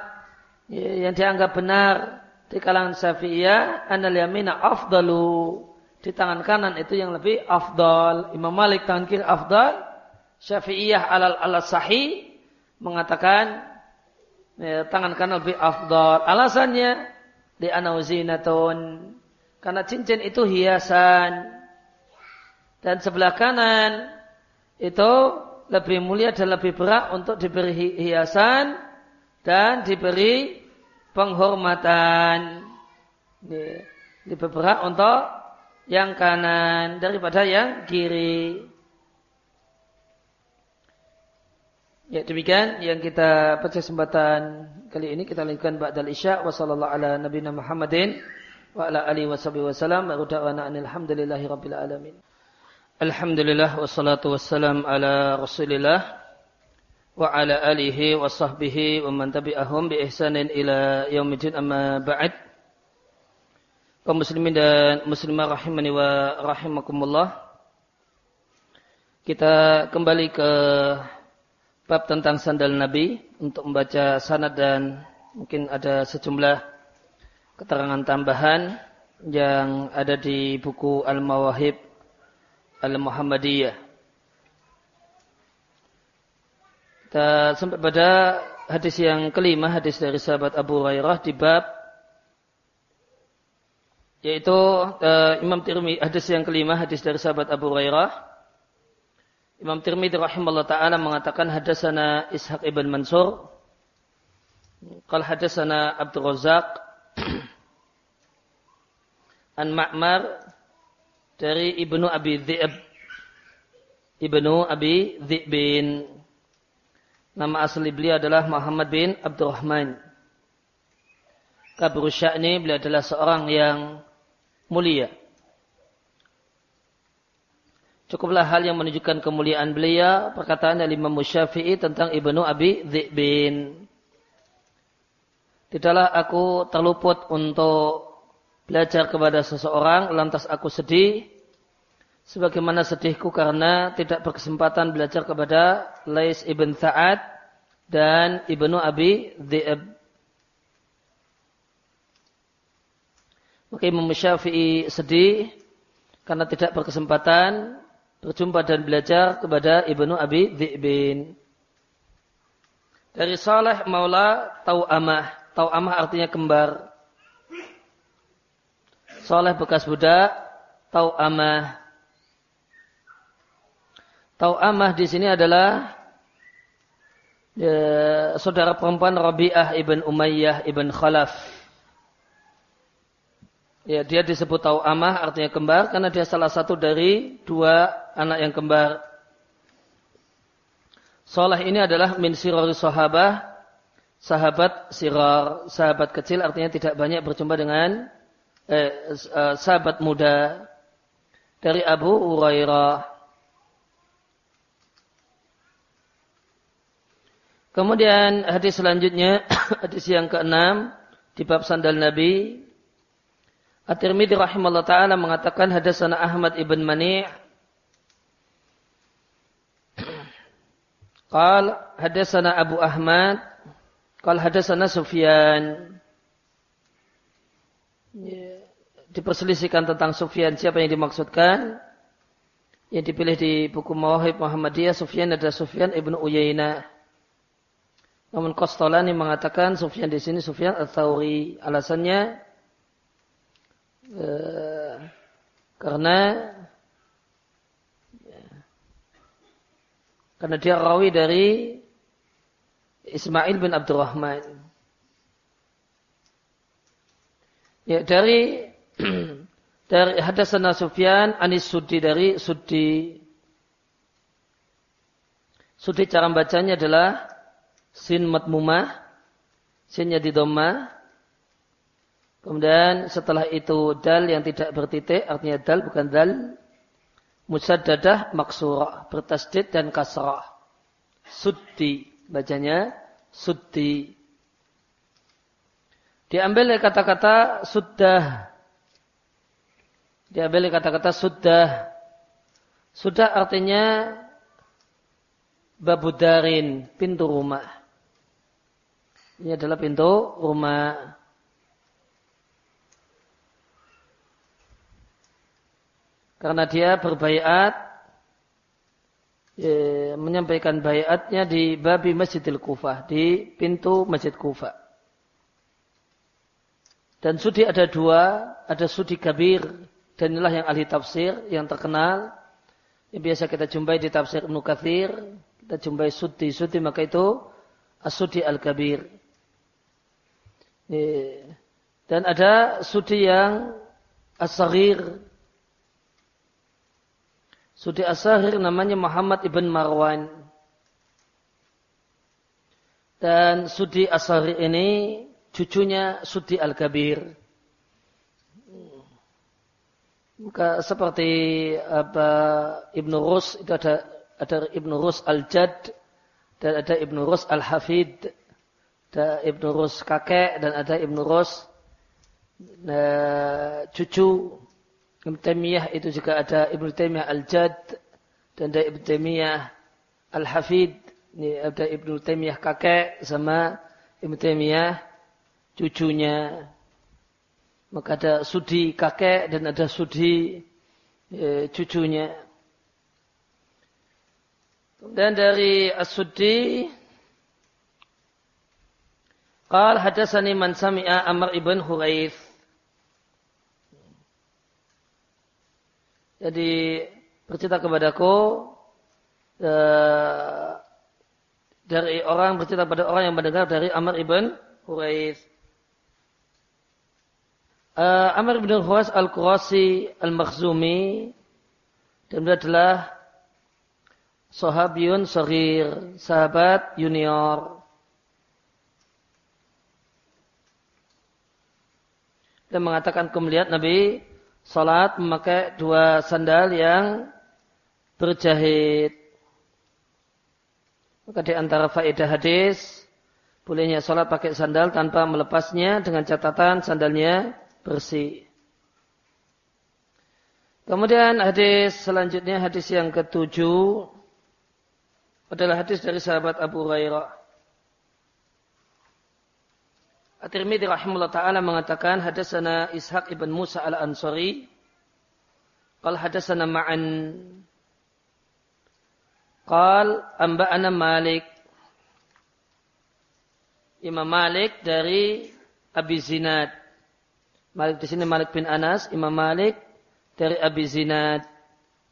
yang dianggap benar di kalangan Syafi'iyah anal yamina afdalu di tangan kanan itu yang lebih afdal. Imam Malik tangan kiri afdal. Syafi'iyah alal ala sahih mengatakan ya, tangan kanan lebih afdal. Alasannya di anauzinatun karena cincin itu hiasan dan sebelah kanan itu lebih mulia dan lebih berat untuk diberi hiasan dan diberi penghormatan. Lebih berat untuk yang kanan daripada yang kiri. Ya demikian yang kita pada kesempatan kali ini kita lanjutkan ba'dal isya wa sallallahu ala nabiyina Muhammadin wa ala alihi wa sahbihi wa salam wa alhamdulillahi rabbil alamin. Alhamdulillah wassalatu wassalam ala Rasulillah wa ala alihi wa sahbihi wa man tabi'ahum bi ihsanin ila yaumil amma ba'd. Kaum muslimin dan muslimah rahimani wa rahimakumullah. Kita kembali ke bab tentang sandal Nabi untuk membaca sanad dan mungkin ada sejumlah keterangan tambahan yang ada di buku Al-Mawahib Al-Muhammadiyah. Kita sampai pada hadis yang kelima, hadis dari sahabat Abu Hurairah di bab yaitu uh, Imam Tirmidzi hadis yang kelima hadis dari sahabat Abu Hurairah. Imam Tirmidzi rahimahullah taala mengatakan hadasana Ishaq ibn Mansur. Qal hadasana Abdul Razak an Ma'mar dari Ibnu Abi Dhi'ab Ibnu Abi bin Nama asli beliau adalah Muhammad bin Abdurrahman. Kabur Sya'ni beliau adalah seorang yang mulia. Cukuplah hal yang menunjukkan kemuliaan beliau perkataan dari Imam Syafi'i tentang Ibnu Abi Dhi'bin. Tidaklah aku terluput untuk belajar kepada seseorang lantas aku sedih sebagaimana sedihku karena tidak berkesempatan belajar kepada Lais ibn Sa'ad dan Ibnu Abi Dhi'b. Maka Imam Syafi'i sedih karena tidak berkesempatan berjumpa dan belajar kepada Ibnu Abi Dhi'bin. Dari Saleh Maula Tau'amah. Tau'amah artinya kembar. Saleh bekas budak, Tau'amah. Tau'amah di sini adalah ya, saudara perempuan Rabi'ah ibn Umayyah ibn Khalaf. Ya, dia disebut tahu amah artinya kembar karena dia salah satu dari dua anak yang kembar. Soleh ini adalah min sirori sahabah, sahabat sirar, sahabat kecil artinya tidak banyak berjumpa dengan eh, eh, sahabat muda dari Abu Hurairah. Kemudian hadis selanjutnya, hadis yang keenam di bab sandal Nabi. At-Tirmidzi rahimahullah taala mengatakan hadasana Ahmad ibn Mani' Qal hadasana Abu Ahmad. Qal hadasana Sufyan. Ya, Diperselisihkan tentang Sufyan. Siapa yang dimaksudkan? Yang dipilih di buku Mawahib Muhammadiyah Sufyan adalah Sufyan ibn Uyainah. Namun Qastolani mengatakan Sufyan di sini Sufyan al-Thawri. Alasannya Eh, karena ya, karena dia rawi dari Ismail bin Abdurrahman. Ya, dari dari hadasana Sufyan anis Sudi dari Sudi. Sudi cara bacanya adalah sin matmumah, sinnya di domah, Kemudian setelah itu dal yang tidak bertitik, artinya dal bukan dal. Musaddadah maksurah, bertasdid dan kasrah. Suddi, bacanya suddi. Diambil kata-kata sudah. Diambil kata-kata sudah. Sudah artinya babudarin, pintu rumah. Ini adalah pintu rumah. Karena dia berbaiat ya, menyampaikan bayatnya di babi Masjidil Kufah, di pintu Masjid Kufah. Dan sudi ada dua, ada sudi kabir, dan inilah yang ahli tafsir, yang terkenal, yang biasa kita jumpai di tafsir Ibn Kathir, kita jumpai sudi, sudi maka itu as-sudi al-kabir. Dan ada sudi yang as-saghir. Sudi as-saghir namanya Muhammad ibn Marwan. Dan sudi as-saghir ini cucunya Sudi Al-Kabir. Maka seperti apa Ibnu Rus itu ada ada Ibnu Rus Al-Jad dan ada Ibnu Rus Al-Hafid, ada Ibnu Rus kakek dan ada Ibnu Rus nah, cucu. Ibnu Taimiyah itu juga ada Ibnu Taimiyah Al-Jad dan ada Ibnu Taimiyah Al-Hafid. Ini ada Ibnu Taimiyah kakek sama Ibnu Taimiyah cucunya. Maka ada sudi kakek dan ada sudi e, cucunya. Dan dari as-sudi Qal hadasani man sami'a Amr ibn Huraith. Jadi bercerita kepadaku uh, dari orang bercerita pada orang yang mendengar dari Amr ibn Huraith. Uh, Amr bin Huwas Al-Qurasi Al-Makhzumi dan dia adalah sahabiyun sahir, sahabat junior. Dan mengatakan melihat Nabi salat memakai dua sandal yang berjahit. Maka di antara faedah hadis bolehnya salat pakai sandal tanpa melepasnya dengan catatan sandalnya bersih. Kemudian hadis selanjutnya hadis yang ketujuh adalah hadis dari sahabat Abu Hurairah. At-Tirmidzi rahimahullah taala mengatakan hadasana Ishaq ibn Musa al-Ansari qal hadasana ma'an qal amba'ana Malik Imam Malik dari Abi Zinad Malik di sini Malik bin Anas, Imam Malik dari Abi Zinad.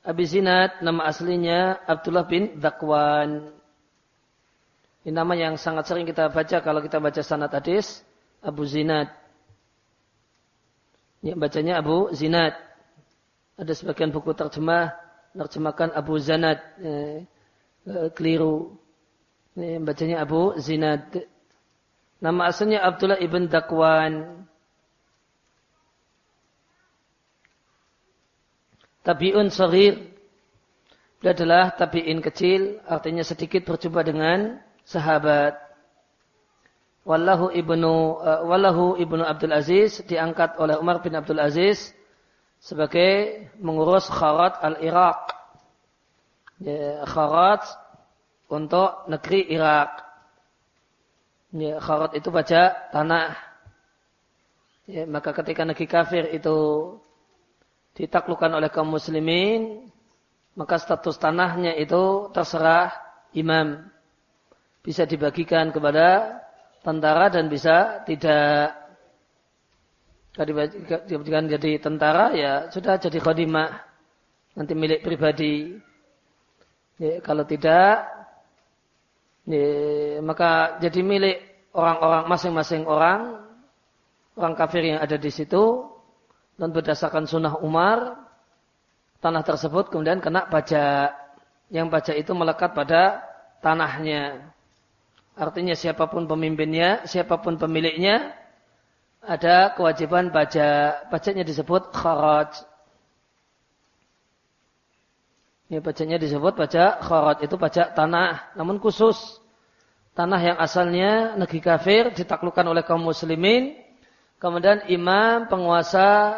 Abi Zinad nama aslinya Abdullah bin Dakwan. Ini nama yang sangat sering kita baca kalau kita baca sanad hadis Abu Zinad. Yang bacanya Abu Zinad. Ada sebagian buku terjemah terjemahkan Abu Zanad. Eh, eh, keliru. Ini bacanya Abu Zinad. Nama aslinya Abdullah ibn Dakwan. Tabi'un sahir. Dia adalah tabi'in kecil, artinya sedikit berjumpa dengan sahabat. Wallahu ibnu uh, Wallahu ibnu Abdul Aziz diangkat oleh Umar bin Abdul Aziz sebagai mengurus kharat al-Iraq. Ya, kharat untuk negeri Irak. Ya, kharat itu baca tanah. Ya, maka ketika negeri kafir itu ditaklukkan oleh kaum muslimin, maka status tanahnya itu terserah imam. Bisa dibagikan kepada tentara dan bisa tidak. Dibagikan jadi tentara ya sudah jadi khodimah. Nanti milik pribadi. Ya, kalau tidak, ya, maka jadi milik orang-orang masing-masing orang, orang kafir yang ada di situ, dan berdasarkan sunnah Umar, tanah tersebut kemudian kena pajak. Yang pajak itu melekat pada tanahnya. Artinya siapa pun pemimpinnya, siapa pun pemiliknya, ada kewajiban pajak. Pajaknya disebut kharaj. Ini pajaknya disebut pajak kharaj. Itu pajak tanah. Namun khusus tanah yang asalnya negeri kafir ditaklukkan oleh kaum muslimin Kemudian imam penguasa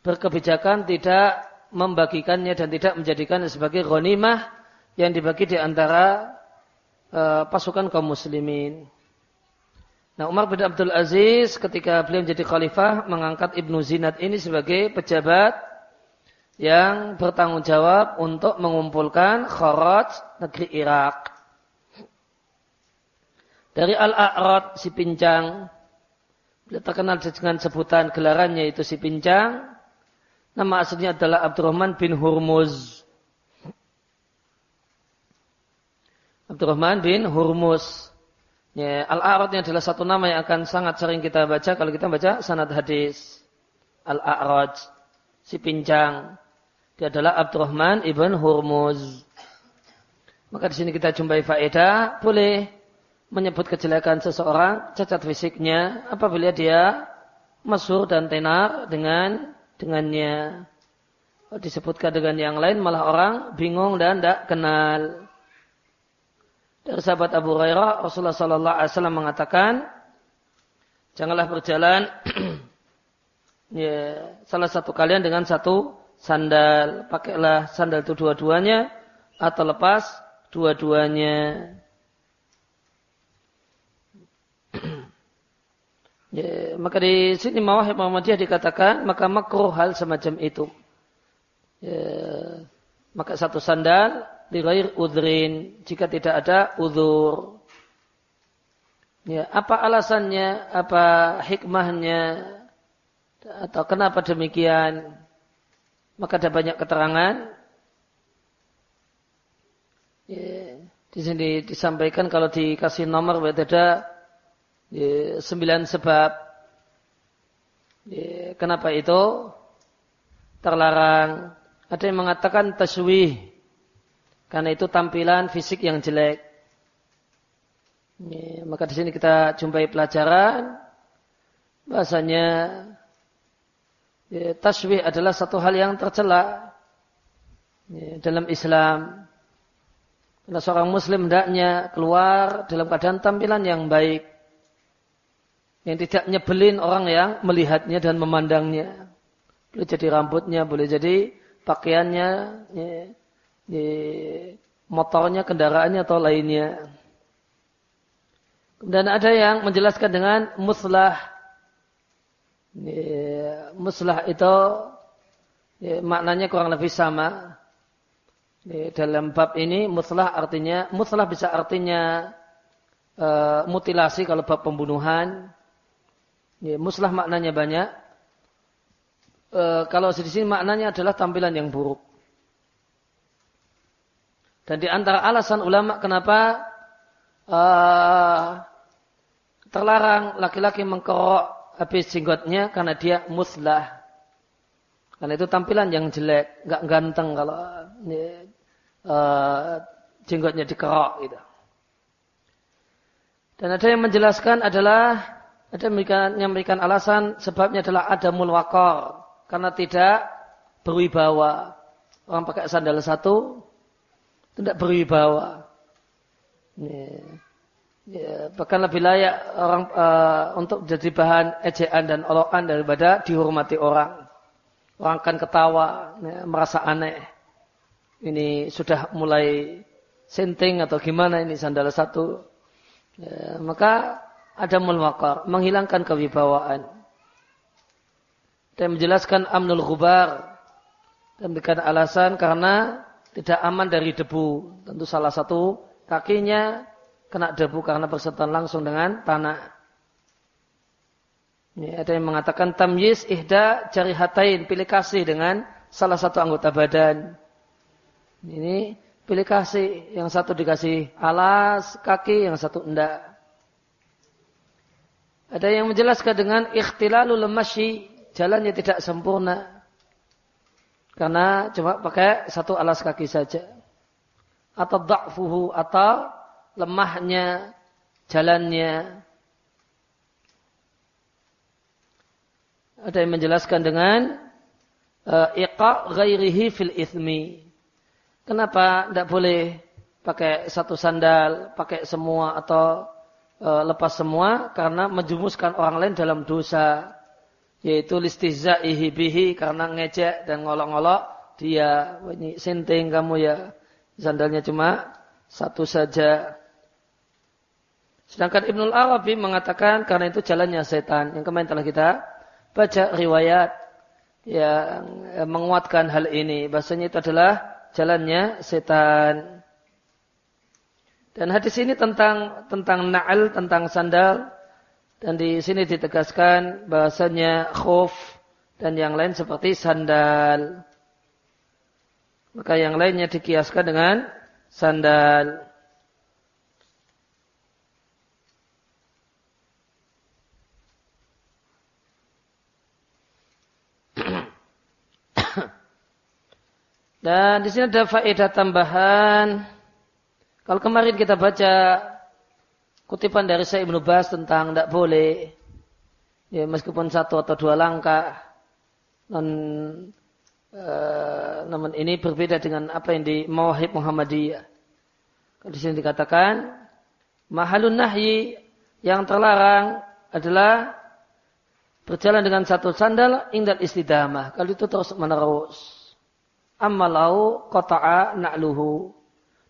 berkebijakan tidak membagikannya dan tidak menjadikannya sebagai ghanimah yang dibagi di antara uh, pasukan kaum muslimin. Nah Umar bin Abdul Aziz ketika beliau menjadi khalifah mengangkat Ibnu Zinad ini sebagai pejabat yang bertanggung jawab untuk mengumpulkan kharaj negeri Irak. Dari Al-A'rad si pincang, beliau terkenal dengan sebutan gelarannya itu si pincang. Nama aslinya adalah Abdurrahman bin Hurmuz. Abdurrahman bin Hurmuz. Ya, Al-A'rad yang adalah satu nama yang akan sangat sering kita baca kalau kita baca sanad hadis. Al-A'rad, si pincang. Dia adalah Abdurrahman ibn Hurmuz. Maka di sini kita jumpai faedah, boleh menyebut kejelekan seseorang, cacat fisiknya, apabila dia masur dan tenar dengan dengannya. Disebutkan dengan yang lain malah orang bingung dan tidak kenal. Dari sahabat Abu Hurairah, Rasulullah Sallallahu Alaihi Wasallam mengatakan, janganlah berjalan ya, salah satu kalian dengan satu sandal, pakailah sandal itu dua-duanya atau lepas dua-duanya. Ya, maka di sini Mawahib Muhammadiyah dikatakan maka makruh hal semacam itu. Ya, maka satu sandal di ghair udrin jika tidak ada udur. Ya, apa alasannya, apa hikmahnya, atau kenapa demikian? Maka ada banyak keterangan. Ya, di sini disampaikan kalau dikasih nomor ada ya, sembilan sebab. Ya, kenapa itu terlarang? Ada yang mengatakan taswih. Karena itu tampilan fisik yang jelek. Ya, maka di sini kita jumpai pelajaran bahasanya ya, tasbih adalah satu hal yang tercela ya, dalam Islam. Karena seorang muslim hendaknya keluar dalam keadaan tampilan yang baik. Yang tidak nyebelin orang yang melihatnya dan memandangnya. Boleh jadi rambutnya, boleh jadi pakaiannya, ya, ya, motornya, kendaraannya atau lainnya. Dan ada yang menjelaskan dengan muslah Ya, muslah itu ya, maknanya kurang lebih sama. Ya, dalam bab ini muslah artinya muslah bisa artinya uh, mutilasi kalau bab pembunuhan. Ya, muslah maknanya banyak. Uh, kalau di sini maknanya adalah tampilan yang buruk. Dan di antara alasan ulama kenapa uh, terlarang laki-laki mengkerok habis jenggotnya karena dia muslah. Karena itu tampilan yang jelek, nggak ganteng kalau uh, jenggotnya dikerok gitu. Dan ada yang menjelaskan adalah ada yang memberikan, alasan sebabnya adalah ada mulwakor karena tidak berwibawa. Orang pakai sandal satu tidak berwibawa. Ini. Ya, bahkan lebih layak orang uh, untuk jadi bahan ejaan dan olokan daripada dihormati orang. Orang akan ketawa, ya, merasa aneh. Ini sudah mulai senting atau gimana ini sandal satu. Ya, maka ada mulwakar, menghilangkan kewibawaan. Dan menjelaskan amnul gubar. Dan memberikan alasan karena tidak aman dari debu. Tentu salah satu kakinya kena debu karena bersentuhan langsung dengan tanah. Ini ada yang mengatakan tamyiz ihda jari hatain, pilih kasih dengan salah satu anggota badan. Ini pilih kasih, yang satu dikasih alas, kaki, yang satu enggak. Ada yang menjelaskan dengan ikhtilalul masyi, jalannya tidak sempurna. Karena cuma pakai satu alas kaki saja. Atau da'fuhu, atau lemahnya jalannya. Ada yang menjelaskan dengan uh, iqa ghairihi fil ithmi. Kenapa tidak boleh pakai satu sandal, pakai semua atau uh, lepas semua karena menjumuskan orang lain dalam dosa yaitu listihzaihi bihi karena ngejek dan ngolok-ngolok dia ini senting kamu ya sandalnya cuma satu saja Sedangkan Ibnul Arabi mengatakan karena itu jalannya setan. Yang kemarin telah kita baca riwayat yang menguatkan hal ini. Bahasanya itu adalah jalannya setan. Dan hadis ini tentang tentang na'al, tentang sandal. Dan di sini ditegaskan bahasanya khuf dan yang lain seperti sandal. Maka yang lainnya dikiaskan dengan sandal. Dan di sini ada faedah tambahan. Kalau kemarin kita baca kutipan dari Syekh Ibnu Bas tentang tidak boleh ya meskipun satu atau dua langkah non uh, namun ini berbeda dengan apa yang di Mawahib Muhammadiyah. Kalau di sini dikatakan mahalun nahyi yang terlarang adalah berjalan dengan satu sandal indal istidamah. Kalau itu terus menerus ammalau kota'a na'luhu.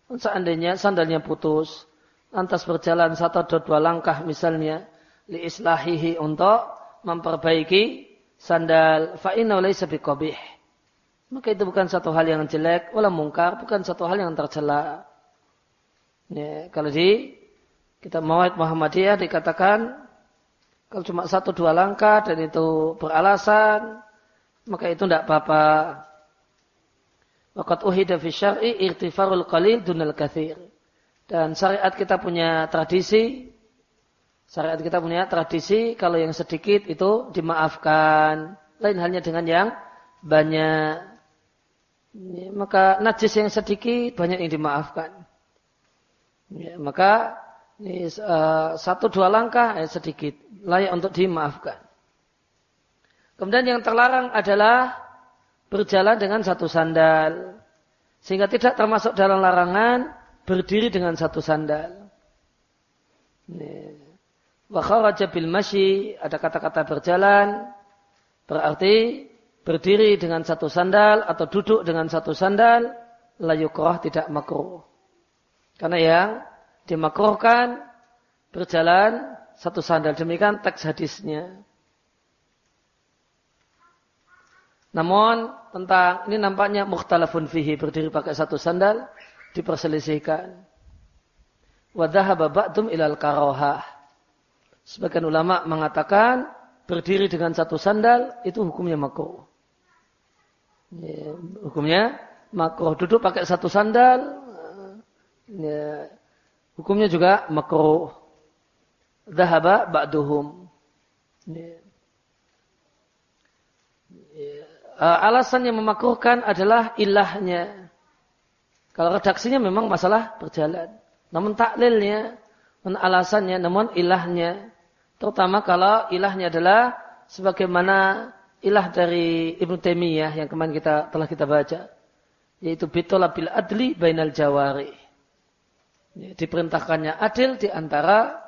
Seandainya sandalnya putus, lantas berjalan satu atau dua langkah misalnya, li islahihi untuk memperbaiki sandal fa'inna laysa biqabih. Maka itu bukan satu hal yang jelek, wala mungkar, bukan satu hal yang tercela. Ya, kalau di kita mawait Muhammadiyah dikatakan kalau cuma satu dua langkah dan itu beralasan, maka itu tidak apa-apa. Waqat uhida fi syar'i irtifarul qalil dunal kathir. Dan syariat kita punya tradisi, syariat kita punya tradisi kalau yang sedikit itu dimaafkan. Lain halnya dengan yang banyak. Ya, maka najis yang sedikit banyak yang dimaafkan. Ya, maka ini, uh, satu dua langkah eh, sedikit layak untuk dimaafkan. Kemudian yang terlarang adalah berjalan dengan satu sandal. Sehingga tidak termasuk dalam larangan berdiri dengan satu sandal. Wa kharaja bil masyi, ada kata-kata berjalan, berarti berdiri dengan satu sandal atau duduk dengan satu sandal, la yukroh tidak makruh. Karena yang dimakruhkan berjalan satu sandal. Demikian teks hadisnya. Namun tentang ini nampaknya mukhtalafun fihi berdiri pakai satu sandal diperselisihkan. Wadhahaba ba'dum ilal karohah. Sebagian ulama mengatakan berdiri dengan satu sandal itu hukumnya makruh. Ya, hukumnya makruh. Duduk pakai satu sandal ya, hukumnya juga makruh. Dhahaba ba'duhum. Ya. uh, alasan yang memakruhkan adalah ilahnya. Kalau redaksinya memang masalah berjalan. Namun taklilnya, alasannya, namun ilahnya. Terutama kalau ilahnya adalah sebagaimana ilah dari Ibnu Taimiyah yang kemarin kita telah kita baca. Yaitu bitola bil adli bainal jawari. Ya, diperintahkannya adil di antara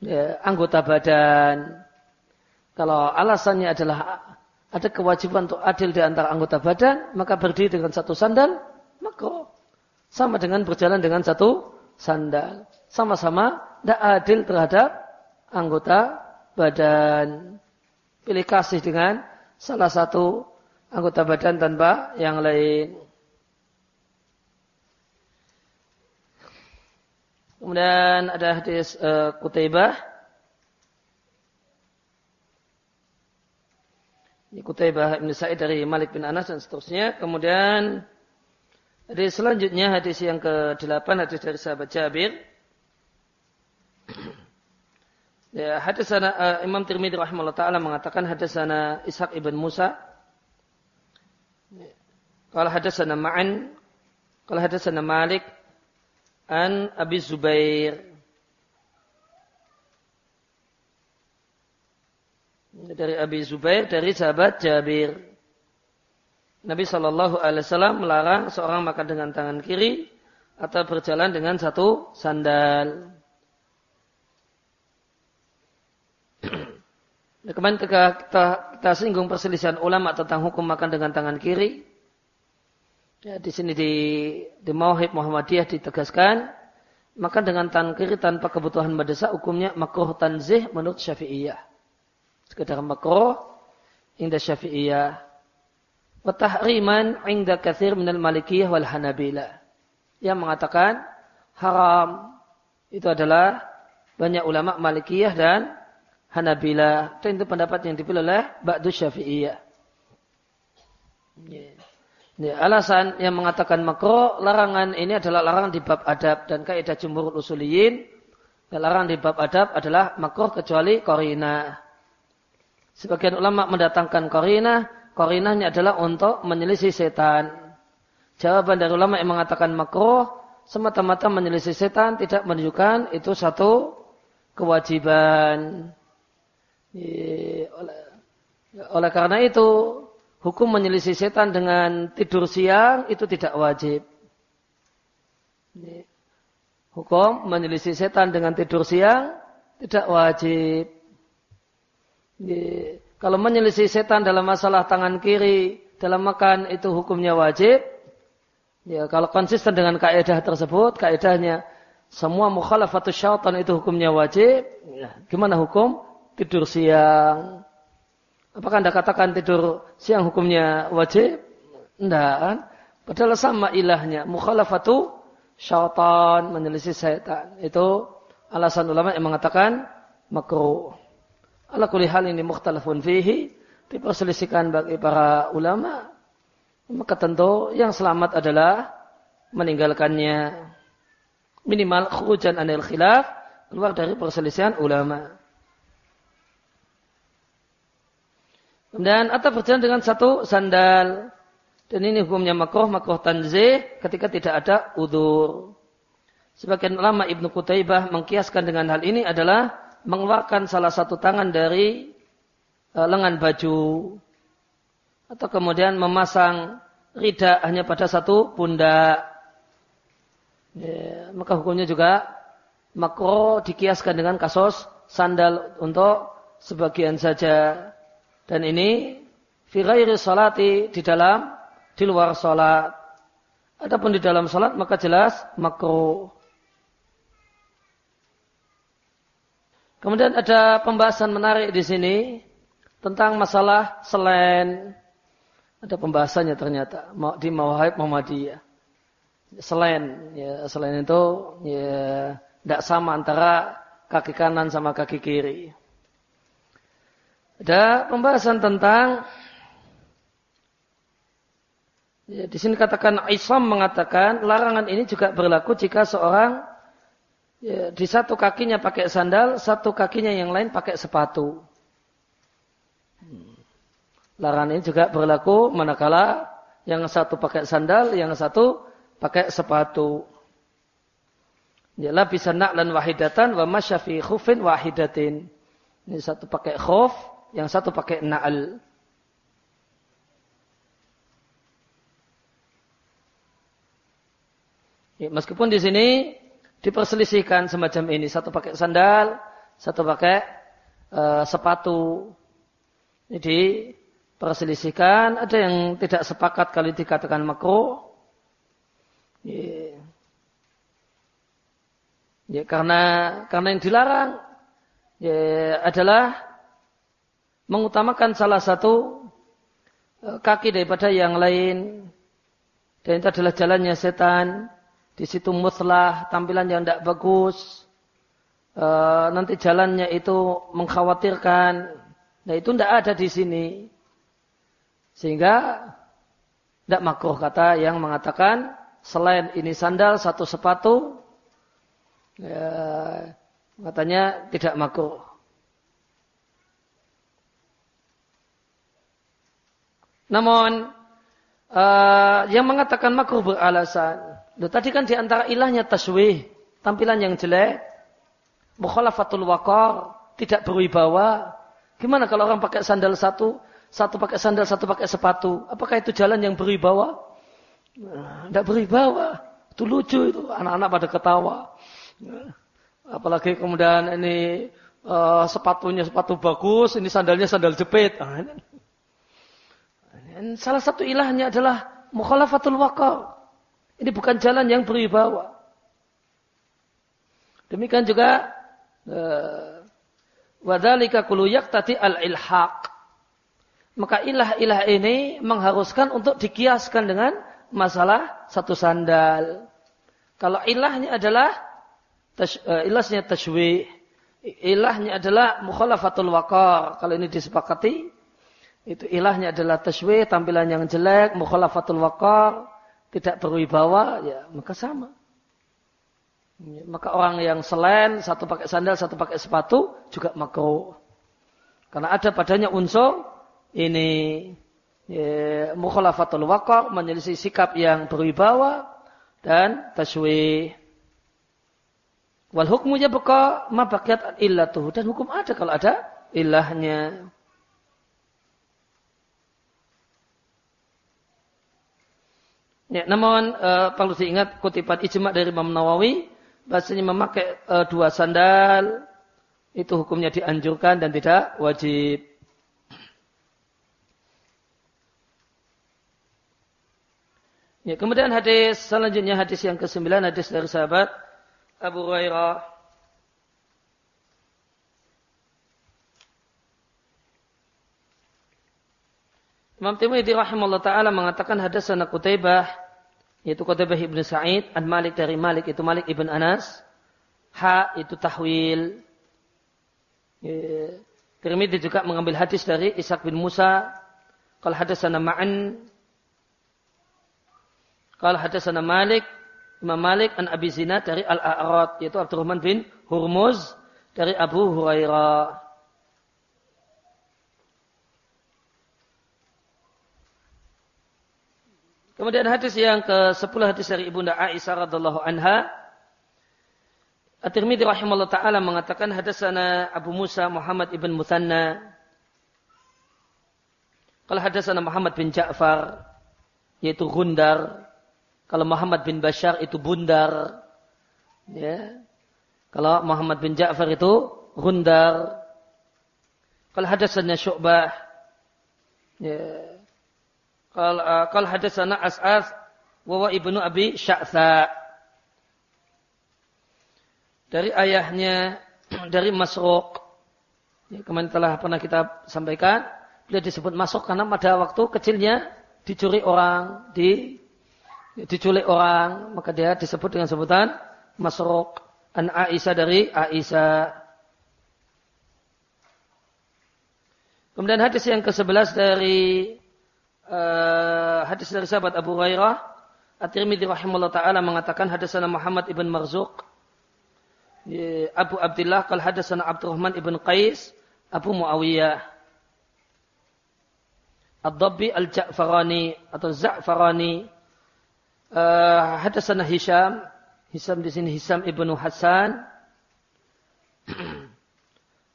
ya, anggota badan. Kalau alasannya adalah ada kewajiban untuk adil di antara anggota badan, maka berdiri dengan satu sandal, maka sama dengan berjalan dengan satu sandal. Sama-sama tidak adil terhadap anggota badan. Pilih kasih dengan salah satu anggota badan tanpa yang lain. Kemudian ada hadis uh, Kutaibah Kutaibah Ibn Sa'id dari Malik bin Anas dan seterusnya. Kemudian hadis selanjutnya hadis yang ke-8 hadis dari sahabat Jabir. Ya, hadis sana, uh, Imam Tirmidzi rahimahullah taala mengatakan hadis sana Ishaq ibn Musa. Kalau hadis sana Ma'an, kalau hadis sana Malik an Abi Zubair dari Abi Zubair dari sahabat Jabir. Nabi Shallallahu Alaihi Wasallam melarang seorang makan dengan tangan kiri atau berjalan dengan satu sandal. Nah, kemarin kita, kita, kita singgung perselisihan ulama tentang hukum makan dengan tangan kiri. Ya, di sini di, di Mauhib Muhammadiyah ditegaskan maka dengan tankir tanpa kebutuhan mendesak hukumnya makruh tanzih menurut Syafi'iyah. Sekedar makruh inda Syafi'iyah. Wa tahriman inda kathir minal Malikiyah wal Hanabilah. Yang mengatakan haram itu adalah banyak ulama Malikiyah dan Hanabilah. Dan itu pendapat yang dipilih oleh Ba'du Syafi'iyah. Yeah. Ya, alasan yang mengatakan makro, larangan ini adalah larangan di bab adab dan kaidah jumhur usuliyin. Larangan di bab adab adalah makro kecuali korina. Sebagian ulama mendatangkan korina, korinanya adalah untuk menyelisih setan. Jawaban dari ulama yang mengatakan makro, semata-mata menyelisih setan tidak menunjukkan itu satu kewajiban. Oleh, oleh karena itu, hukum menyelisih setan dengan tidur siang itu tidak wajib. Hukum menyelisih setan dengan tidur siang tidak wajib. Kalau menyelisih setan dalam masalah tangan kiri dalam makan itu hukumnya wajib. Ya, kalau konsisten dengan kaidah tersebut, kaidahnya semua mukhalafatus syaitan itu hukumnya wajib. Ya, gimana hukum tidur siang? Apakah anda katakan tidur siang hukumnya wajib? Tidak kan? Padahal sama ilahnya. Mukhalafatu syaitan, menyelisih syaitan. Itu alasan ulama yang mengatakan makruh. Ala kulli hal ini mukhtalafun fihi. Diperselisihkan bagi para ulama. Maka tentu yang selamat adalah meninggalkannya. Minimal khurujan anil khilaf. Keluar dari perselisihan ulama. Dan atau berjalan dengan satu sandal. Dan ini hukumnya makroh, makroh tanzih ketika tidak ada udur. Sebagian ulama Ibnu Qutaibah mengkiaskan dengan hal ini adalah mengeluarkan salah satu tangan dari uh, lengan baju. Atau kemudian memasang rida hanya pada satu pundak. Ya, maka hukumnya juga makro dikiaskan dengan kasus sandal untuk sebagian saja. Dan ini fi ghairi salati di dalam di luar salat. Adapun di dalam salat maka jelas makruh. Kemudian ada pembahasan menarik di sini tentang masalah selain ada pembahasannya ternyata di Mawahib Muhammadiyah. Selain ya selain itu ya tidak sama antara kaki kanan sama kaki kiri. Ada pembahasan tentang ya, di sini katakan Islam mengatakan larangan ini juga berlaku jika seorang ya, di satu kakinya pakai sandal, satu kakinya yang lain pakai sepatu. Larangan ini juga berlaku manakala yang satu pakai sandal, yang satu pakai sepatu. Ya bisa naklan wahidatan wa masyafi khufin wahidatin. Ini satu pakai khuf, yang satu pakai na'al. Ya, meskipun di sini diperselisihkan semacam ini, satu pakai sandal, satu pakai uh, sepatu. Jadi perselisihkan, ada yang tidak sepakat kali dikatakan makro. Ya. ya karena karena yang dilarang ya adalah mengutamakan salah satu eh, kaki daripada yang lain. Dan itu adalah jalannya setan. Di situ muslah, tampilan yang tidak bagus. E, nanti jalannya itu mengkhawatirkan. Nah itu tidak ada di sini. Sehingga tidak makruh kata yang mengatakan selain ini sandal satu sepatu ya, katanya tidak makruh. Namun uh, yang mengatakan makruh beralasan. Tadi kan di antara ilahnya taswih, tampilan yang jelek, mukhalafatul wakar, tidak berwibawa. Gimana kalau orang pakai sandal satu, satu pakai sandal, satu pakai sepatu? Apakah itu jalan yang berwibawa? Tidak berwibawa. Itu lucu itu. Anak-anak pada ketawa. Apalagi kemudian ini uh, sepatunya sepatu bagus, ini sandalnya sandal jepit. Dan salah satu ilahnya adalah mukhalafatul waqar. Ini bukan jalan yang berwibawa. Demikian juga uh, wadzalika kullu yaqtati al-ilhaq. Maka ilah-ilah ini mengharuskan untuk dikiaskan dengan masalah satu sandal. Kalau ilahnya adalah uh, ilahnya tashwih, ilahnya adalah mukhalafatul waqar. Kalau ini disepakati, itu ilahnya adalah tashwih, tampilan yang jelek, mukhalafatul waqar, tidak berwibawa, ya maka sama. Maka orang yang selain satu pakai sandal, satu pakai sepatu juga makruh. Karena ada padanya unsur ini ya, mukhalafatul waqar, menyelisih sikap yang berwibawa dan tashwih. Wal hukmunya beka ma baqiyat illatuhu dan hukum ada kalau ada ilahnya. Ya, namun uh, perlu diingat kutipan ijma dari Imam Nawawi bahasanya memakai uh, dua sandal itu hukumnya dianjurkan dan tidak wajib. Ya, kemudian hadis selanjutnya hadis yang ke-9 hadis dari sahabat Abu Hurairah Imam Tirmidzi rahimahullah taala mengatakan hadatsana Qutaibah yaitu Qutaibah ibn Sa'id an Malik dari Malik itu Malik ibn Anas. Ha itu tahwil. Tirmidzi juga mengambil hadis dari Ishaq bin Musa. Qala hadatsana Ma'an. Qala hadatsana Malik Imam Malik an Abi Zina dari Al-A'rad yaitu Abdurrahman bin Hurmuz dari Abu Hurairah Kemudian hadis yang ke-10 hadis dari Ibunda Aisyah radhiallahu anha. At-Tirmidzi rahimahullah taala mengatakan hadasana Abu Musa Muhammad ibn Muthanna. Kalau hadasana Muhammad bin Ja'far yaitu Gundar. Kalau Muhammad bin Bashar itu Bundar. Ya. Kalau Muhammad bin Ja'far itu Gundar. Kalau hadasana Syu'bah ya Qal uh, hadatsana As'as wa ibnu Abi Sya'tha. Dari ayahnya dari Masruq. Ya, kemarin telah pernah kita sampaikan, beliau disebut Masruq karena pada waktu kecilnya dicuri orang, di diculik orang, maka dia disebut dengan sebutan Masruq. An Aisyah dari Aisyah. Kemudian hadis yang ke-11 dari uh, hadis dari sahabat Abu Hurairah At-Tirmidzi rahimahullah taala mengatakan hadasana Muhammad ibn Marzuq Abu Abdullah kal hadasana Abdurrahman ibn Qais Abu Muawiyah Ad-Dabbi al-Ja'farani atau Za'farani uh, hadasana Hisham Hisham di sini Hisham ibnu Hasan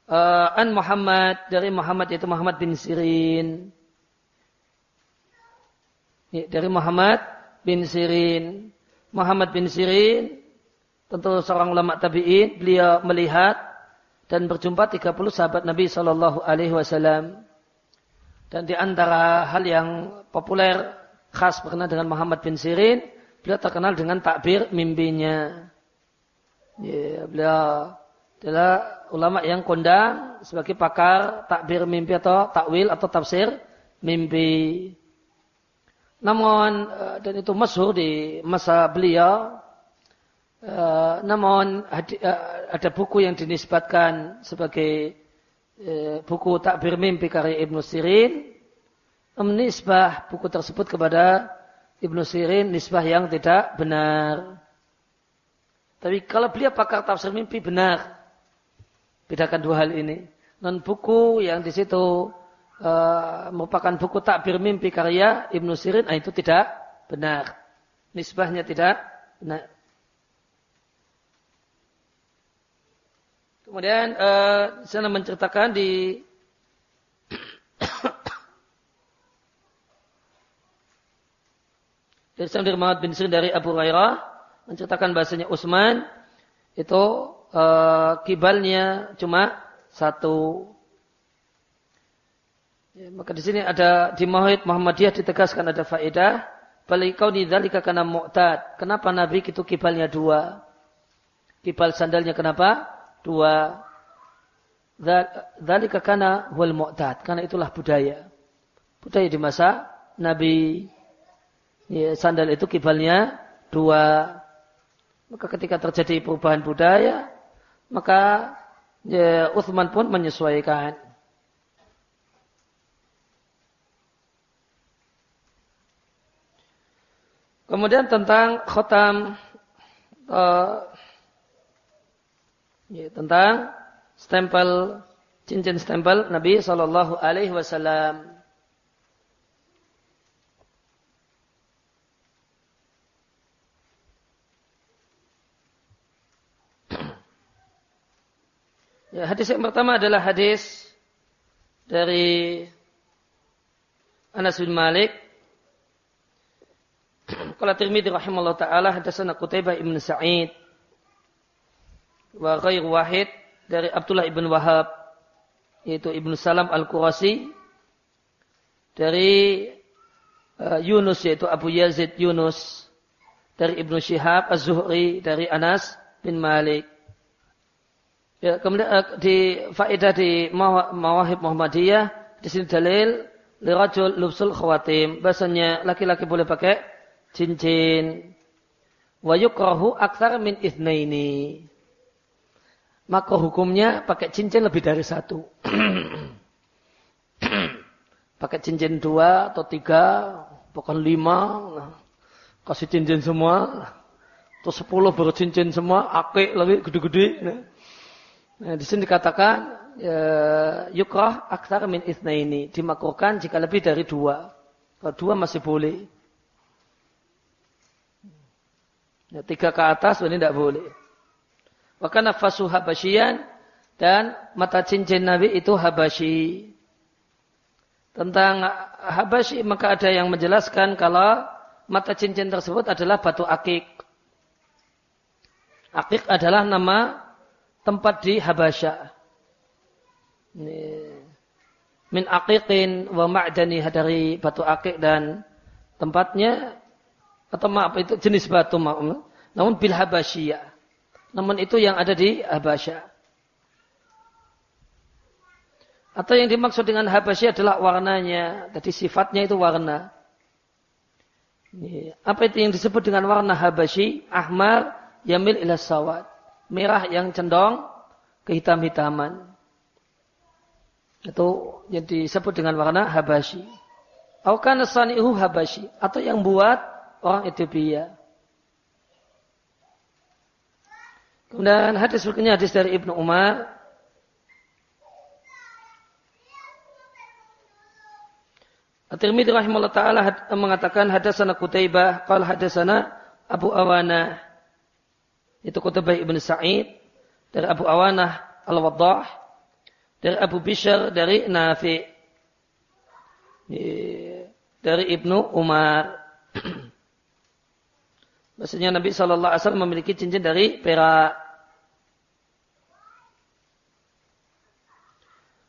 uh, an Muhammad dari Muhammad yaitu Muhammad bin Sirin dari Muhammad bin Sirin. Muhammad bin Sirin tentu seorang ulama tabi'in, beliau melihat dan berjumpa 30 sahabat Nabi Shallallahu alaihi wasallam. Dan di antara hal yang populer khas berkenaan dengan Muhammad bin Sirin, beliau terkenal dengan takbir mimpinya. Ya, beliau adalah ulama yang kondang sebagai pakar takbir mimpi atau takwil atau tafsir mimpi. Namun eh, dan itu masyhur di masa beliau. Eh, namun eh, ada buku yang dinisbatkan sebagai buku takbir mimpi karya Ibnu Sirin. Menisbah buku tersebut kepada Ibnu Sirin nisbah yang tidak benar. Tapi kalau beliau pakar tafsir mimpi benar. Bedakan dua hal ini. Non buku yang di situ uh, merupakan buku takbir mimpi karya Ibnu Sirin, nah itu tidak benar. Nisbahnya tidak benar. Kemudian uh, sana menceritakan di dari Muhammad bin Sirin dari Abu Hurairah menceritakan bahasanya Utsman itu uh, kibalnya cuma satu Ya, maka di sini ada di Muhammad Muhammadiyah ditegaskan ada faedah. Balik kau dzalika karena mu'tad. Kenapa Nabi itu kibalnya dua? Kibal sandalnya kenapa? Dua. Dzalika kana huwal mu'tad. Karena itulah budaya. Budaya di masa Nabi. Ya, sandal itu kibalnya dua. Maka ketika terjadi perubahan budaya, maka ya, Uthman pun menyesuaikan. Kemudian tentang khotam uh, ya, tentang stempel cincin stempel Nabi Shallallahu Alaihi Wasallam. Ya, hadis yang pertama adalah hadis dari Anas bin Malik. Kalau Tirmidzi rahimahullah taala hadatsana Qutaibah ibn Sa'id wa ghair wahid dari Abdullah ibn Wahab yaitu Ibnu Salam Al-Qurasi dari uh, Yunus yaitu Abu Yazid Yunus dari Ibnu Syihab Az-Zuhri dari Anas bin Malik Ya, kemudian uh, di faedah di Mawahib Muhammadiyah di sini dalil lirajul lubsul khawatim. Bahasanya laki-laki boleh pakai cincin. Wa yukrahu akthar min ithnaini. Maka hukumnya pakai cincin lebih dari satu. pakai cincin dua atau tiga, bukan lima. Nah, kasih cincin semua. Atau sepuluh baru cincin semua, akik lagi gede-gede. Nah. Nah, di sini dikatakan ya, yukrah aktar min ini dimakruhkan jika lebih dari dua. Kalau dua masih boleh. Ya, tiga ke atas ini tidak boleh. Wakana fasu habasyian dan mata cincin Nabi itu habasyi. Tentang habasyi maka ada yang menjelaskan kalau mata cincin tersebut adalah batu akik. Akik adalah nama tempat di Habasya. Min aqiqin wa ma'dani dari batu akik dan tempatnya atau maaf itu jenis batu maaf, namun bil Habasyiyah. Namun itu yang ada di Habasya. Atau yang dimaksud dengan Habasyiyah adalah warnanya. Jadi sifatnya itu warna. Apa itu yang disebut dengan warna Habasyi? Ahmar yamil ila sawat merah yang cenderung kehitam-hitaman. Itu yang disebut dengan warna Habasyi. Aukana sani'uhu Habasyi. Atau yang buat orang Ethiopia. Kemudian hadis berikutnya hadis dari Ibnu Umar. At-Tirmidzi rahimahullah taala mengatakan hadasana Qutaibah qala hadasana Abu Awana itu Qutbah Ibn Sa'id dari Abu Awanah Al-Waddah dari Abu Bishr dari Nafi dari Ibnu Umar Maksudnya Nabi Shallallahu Alaihi Wasallam memiliki cincin dari perak.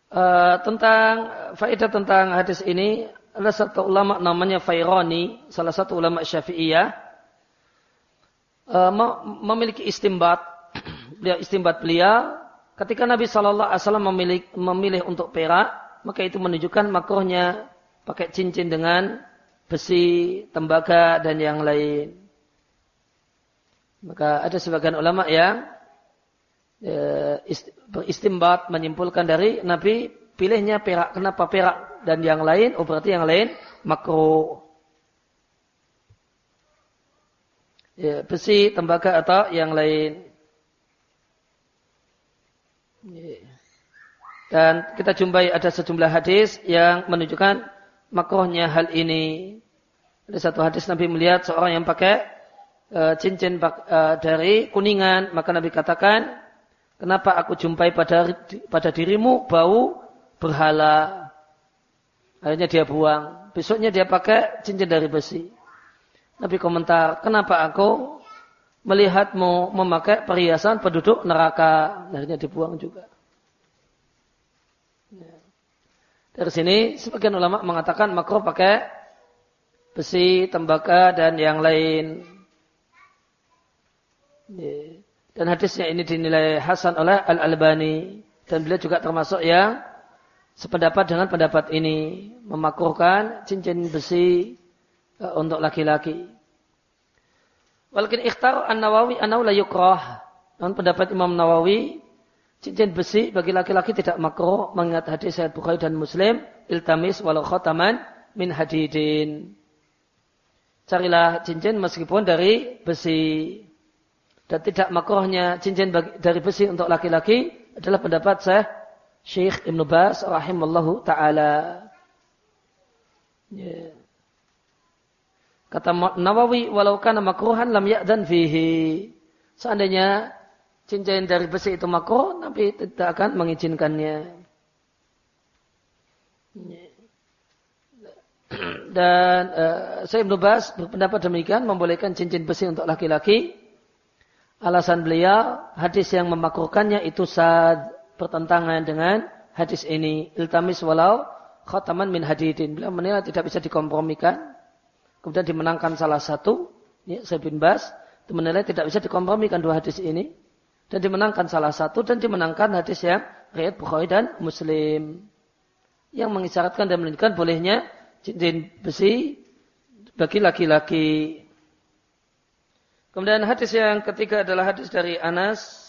Uh, tentang faedah tentang hadis ini ada satu ulama namanya Faironi, salah satu ulama Syafi'iyah uh, memiliki istimbat beliau istimbat beliau ketika Nabi Shallallahu Alaihi Wasallam memilih, memilih untuk perak maka itu menunjukkan makrohnya pakai cincin dengan besi, tembaga dan yang lain. Maka ada sebagian ulama yang ya, beristimbat menyimpulkan dari Nabi pilihnya perak. Kenapa perak dan yang lain? Oh berarti yang lain makro. ya, besi, tembaga atau yang lain. Ya. Dan kita jumpai ada sejumlah hadis yang menunjukkan makrohnya hal ini. Ada satu hadis Nabi melihat seorang yang pakai cincin uh, dari kuningan, maka Nabi katakan, kenapa aku jumpai pada pada dirimu bau berhala. Akhirnya dia buang. Besoknya dia pakai cincin dari besi. Nabi komentar, kenapa aku melihatmu memakai perhiasan penduduk neraka? Akhirnya dibuang juga. Ya. Dari sini sebagian ulama mengatakan makro pakai besi, tembaga dan yang lain. Ya. Dan hadisnya ini dinilai hasan oleh Al-Albani. Dan beliau juga termasuk yang sependapat dengan pendapat ini. Memakruhkan cincin besi uh, untuk laki-laki. Walakin ikhtar an-Nawawi an la yukrah. Dan pendapat Imam Nawawi, cincin besi bagi laki-laki tidak makruh mengingat hadis Sahih Bukhari dan Muslim, iltamis walau khotaman min hadidin. Carilah cincin meskipun dari besi. Dan tidak makruhnya cincin dari besi untuk laki-laki adalah pendapat saya Syekh Ibn Bas rahimallahu taala. Yeah. Kata Nawawi, walau kana makruhan lam ya'dan fihi. Seandainya cincin dari besi itu makruh, tapi tidak akan mengizinkannya. Dan uh, saya Ibn Bas berpendapat demikian, membolehkan cincin besi untuk laki-laki. Alasan beliau, hadis yang memakruhkannya itu saat bertentangan dengan hadis ini. Iltamis walau khataman min hadidin. Beliau menilai tidak bisa dikompromikan kemudian dimenangkan salah satu, ya, saya bin Bas, itu menilai tidak bisa dikompromikan dua hadis ini, dan dimenangkan salah satu, dan dimenangkan hadis yang riwayat Bukhari dan Muslim. Yang mengisyaratkan dan menunjukkan bolehnya cincin besi bagi laki-laki. Kemudian hadis yang ketiga adalah hadis dari Anas.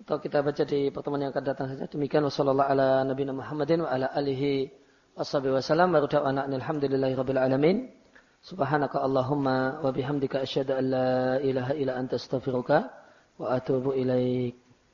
Atau kita baca di pertemuan yang akan datang saja. Demikian wassalamualaikum ala nabiyina Muhammadin wa ala alihi washabihi wasallam baru da'wana alhamdulillahi rabbil alamin subhanaka allahumma wa bihamdika asyhadu an la ilaha illa anta astaghfiruka wa atubu ilaik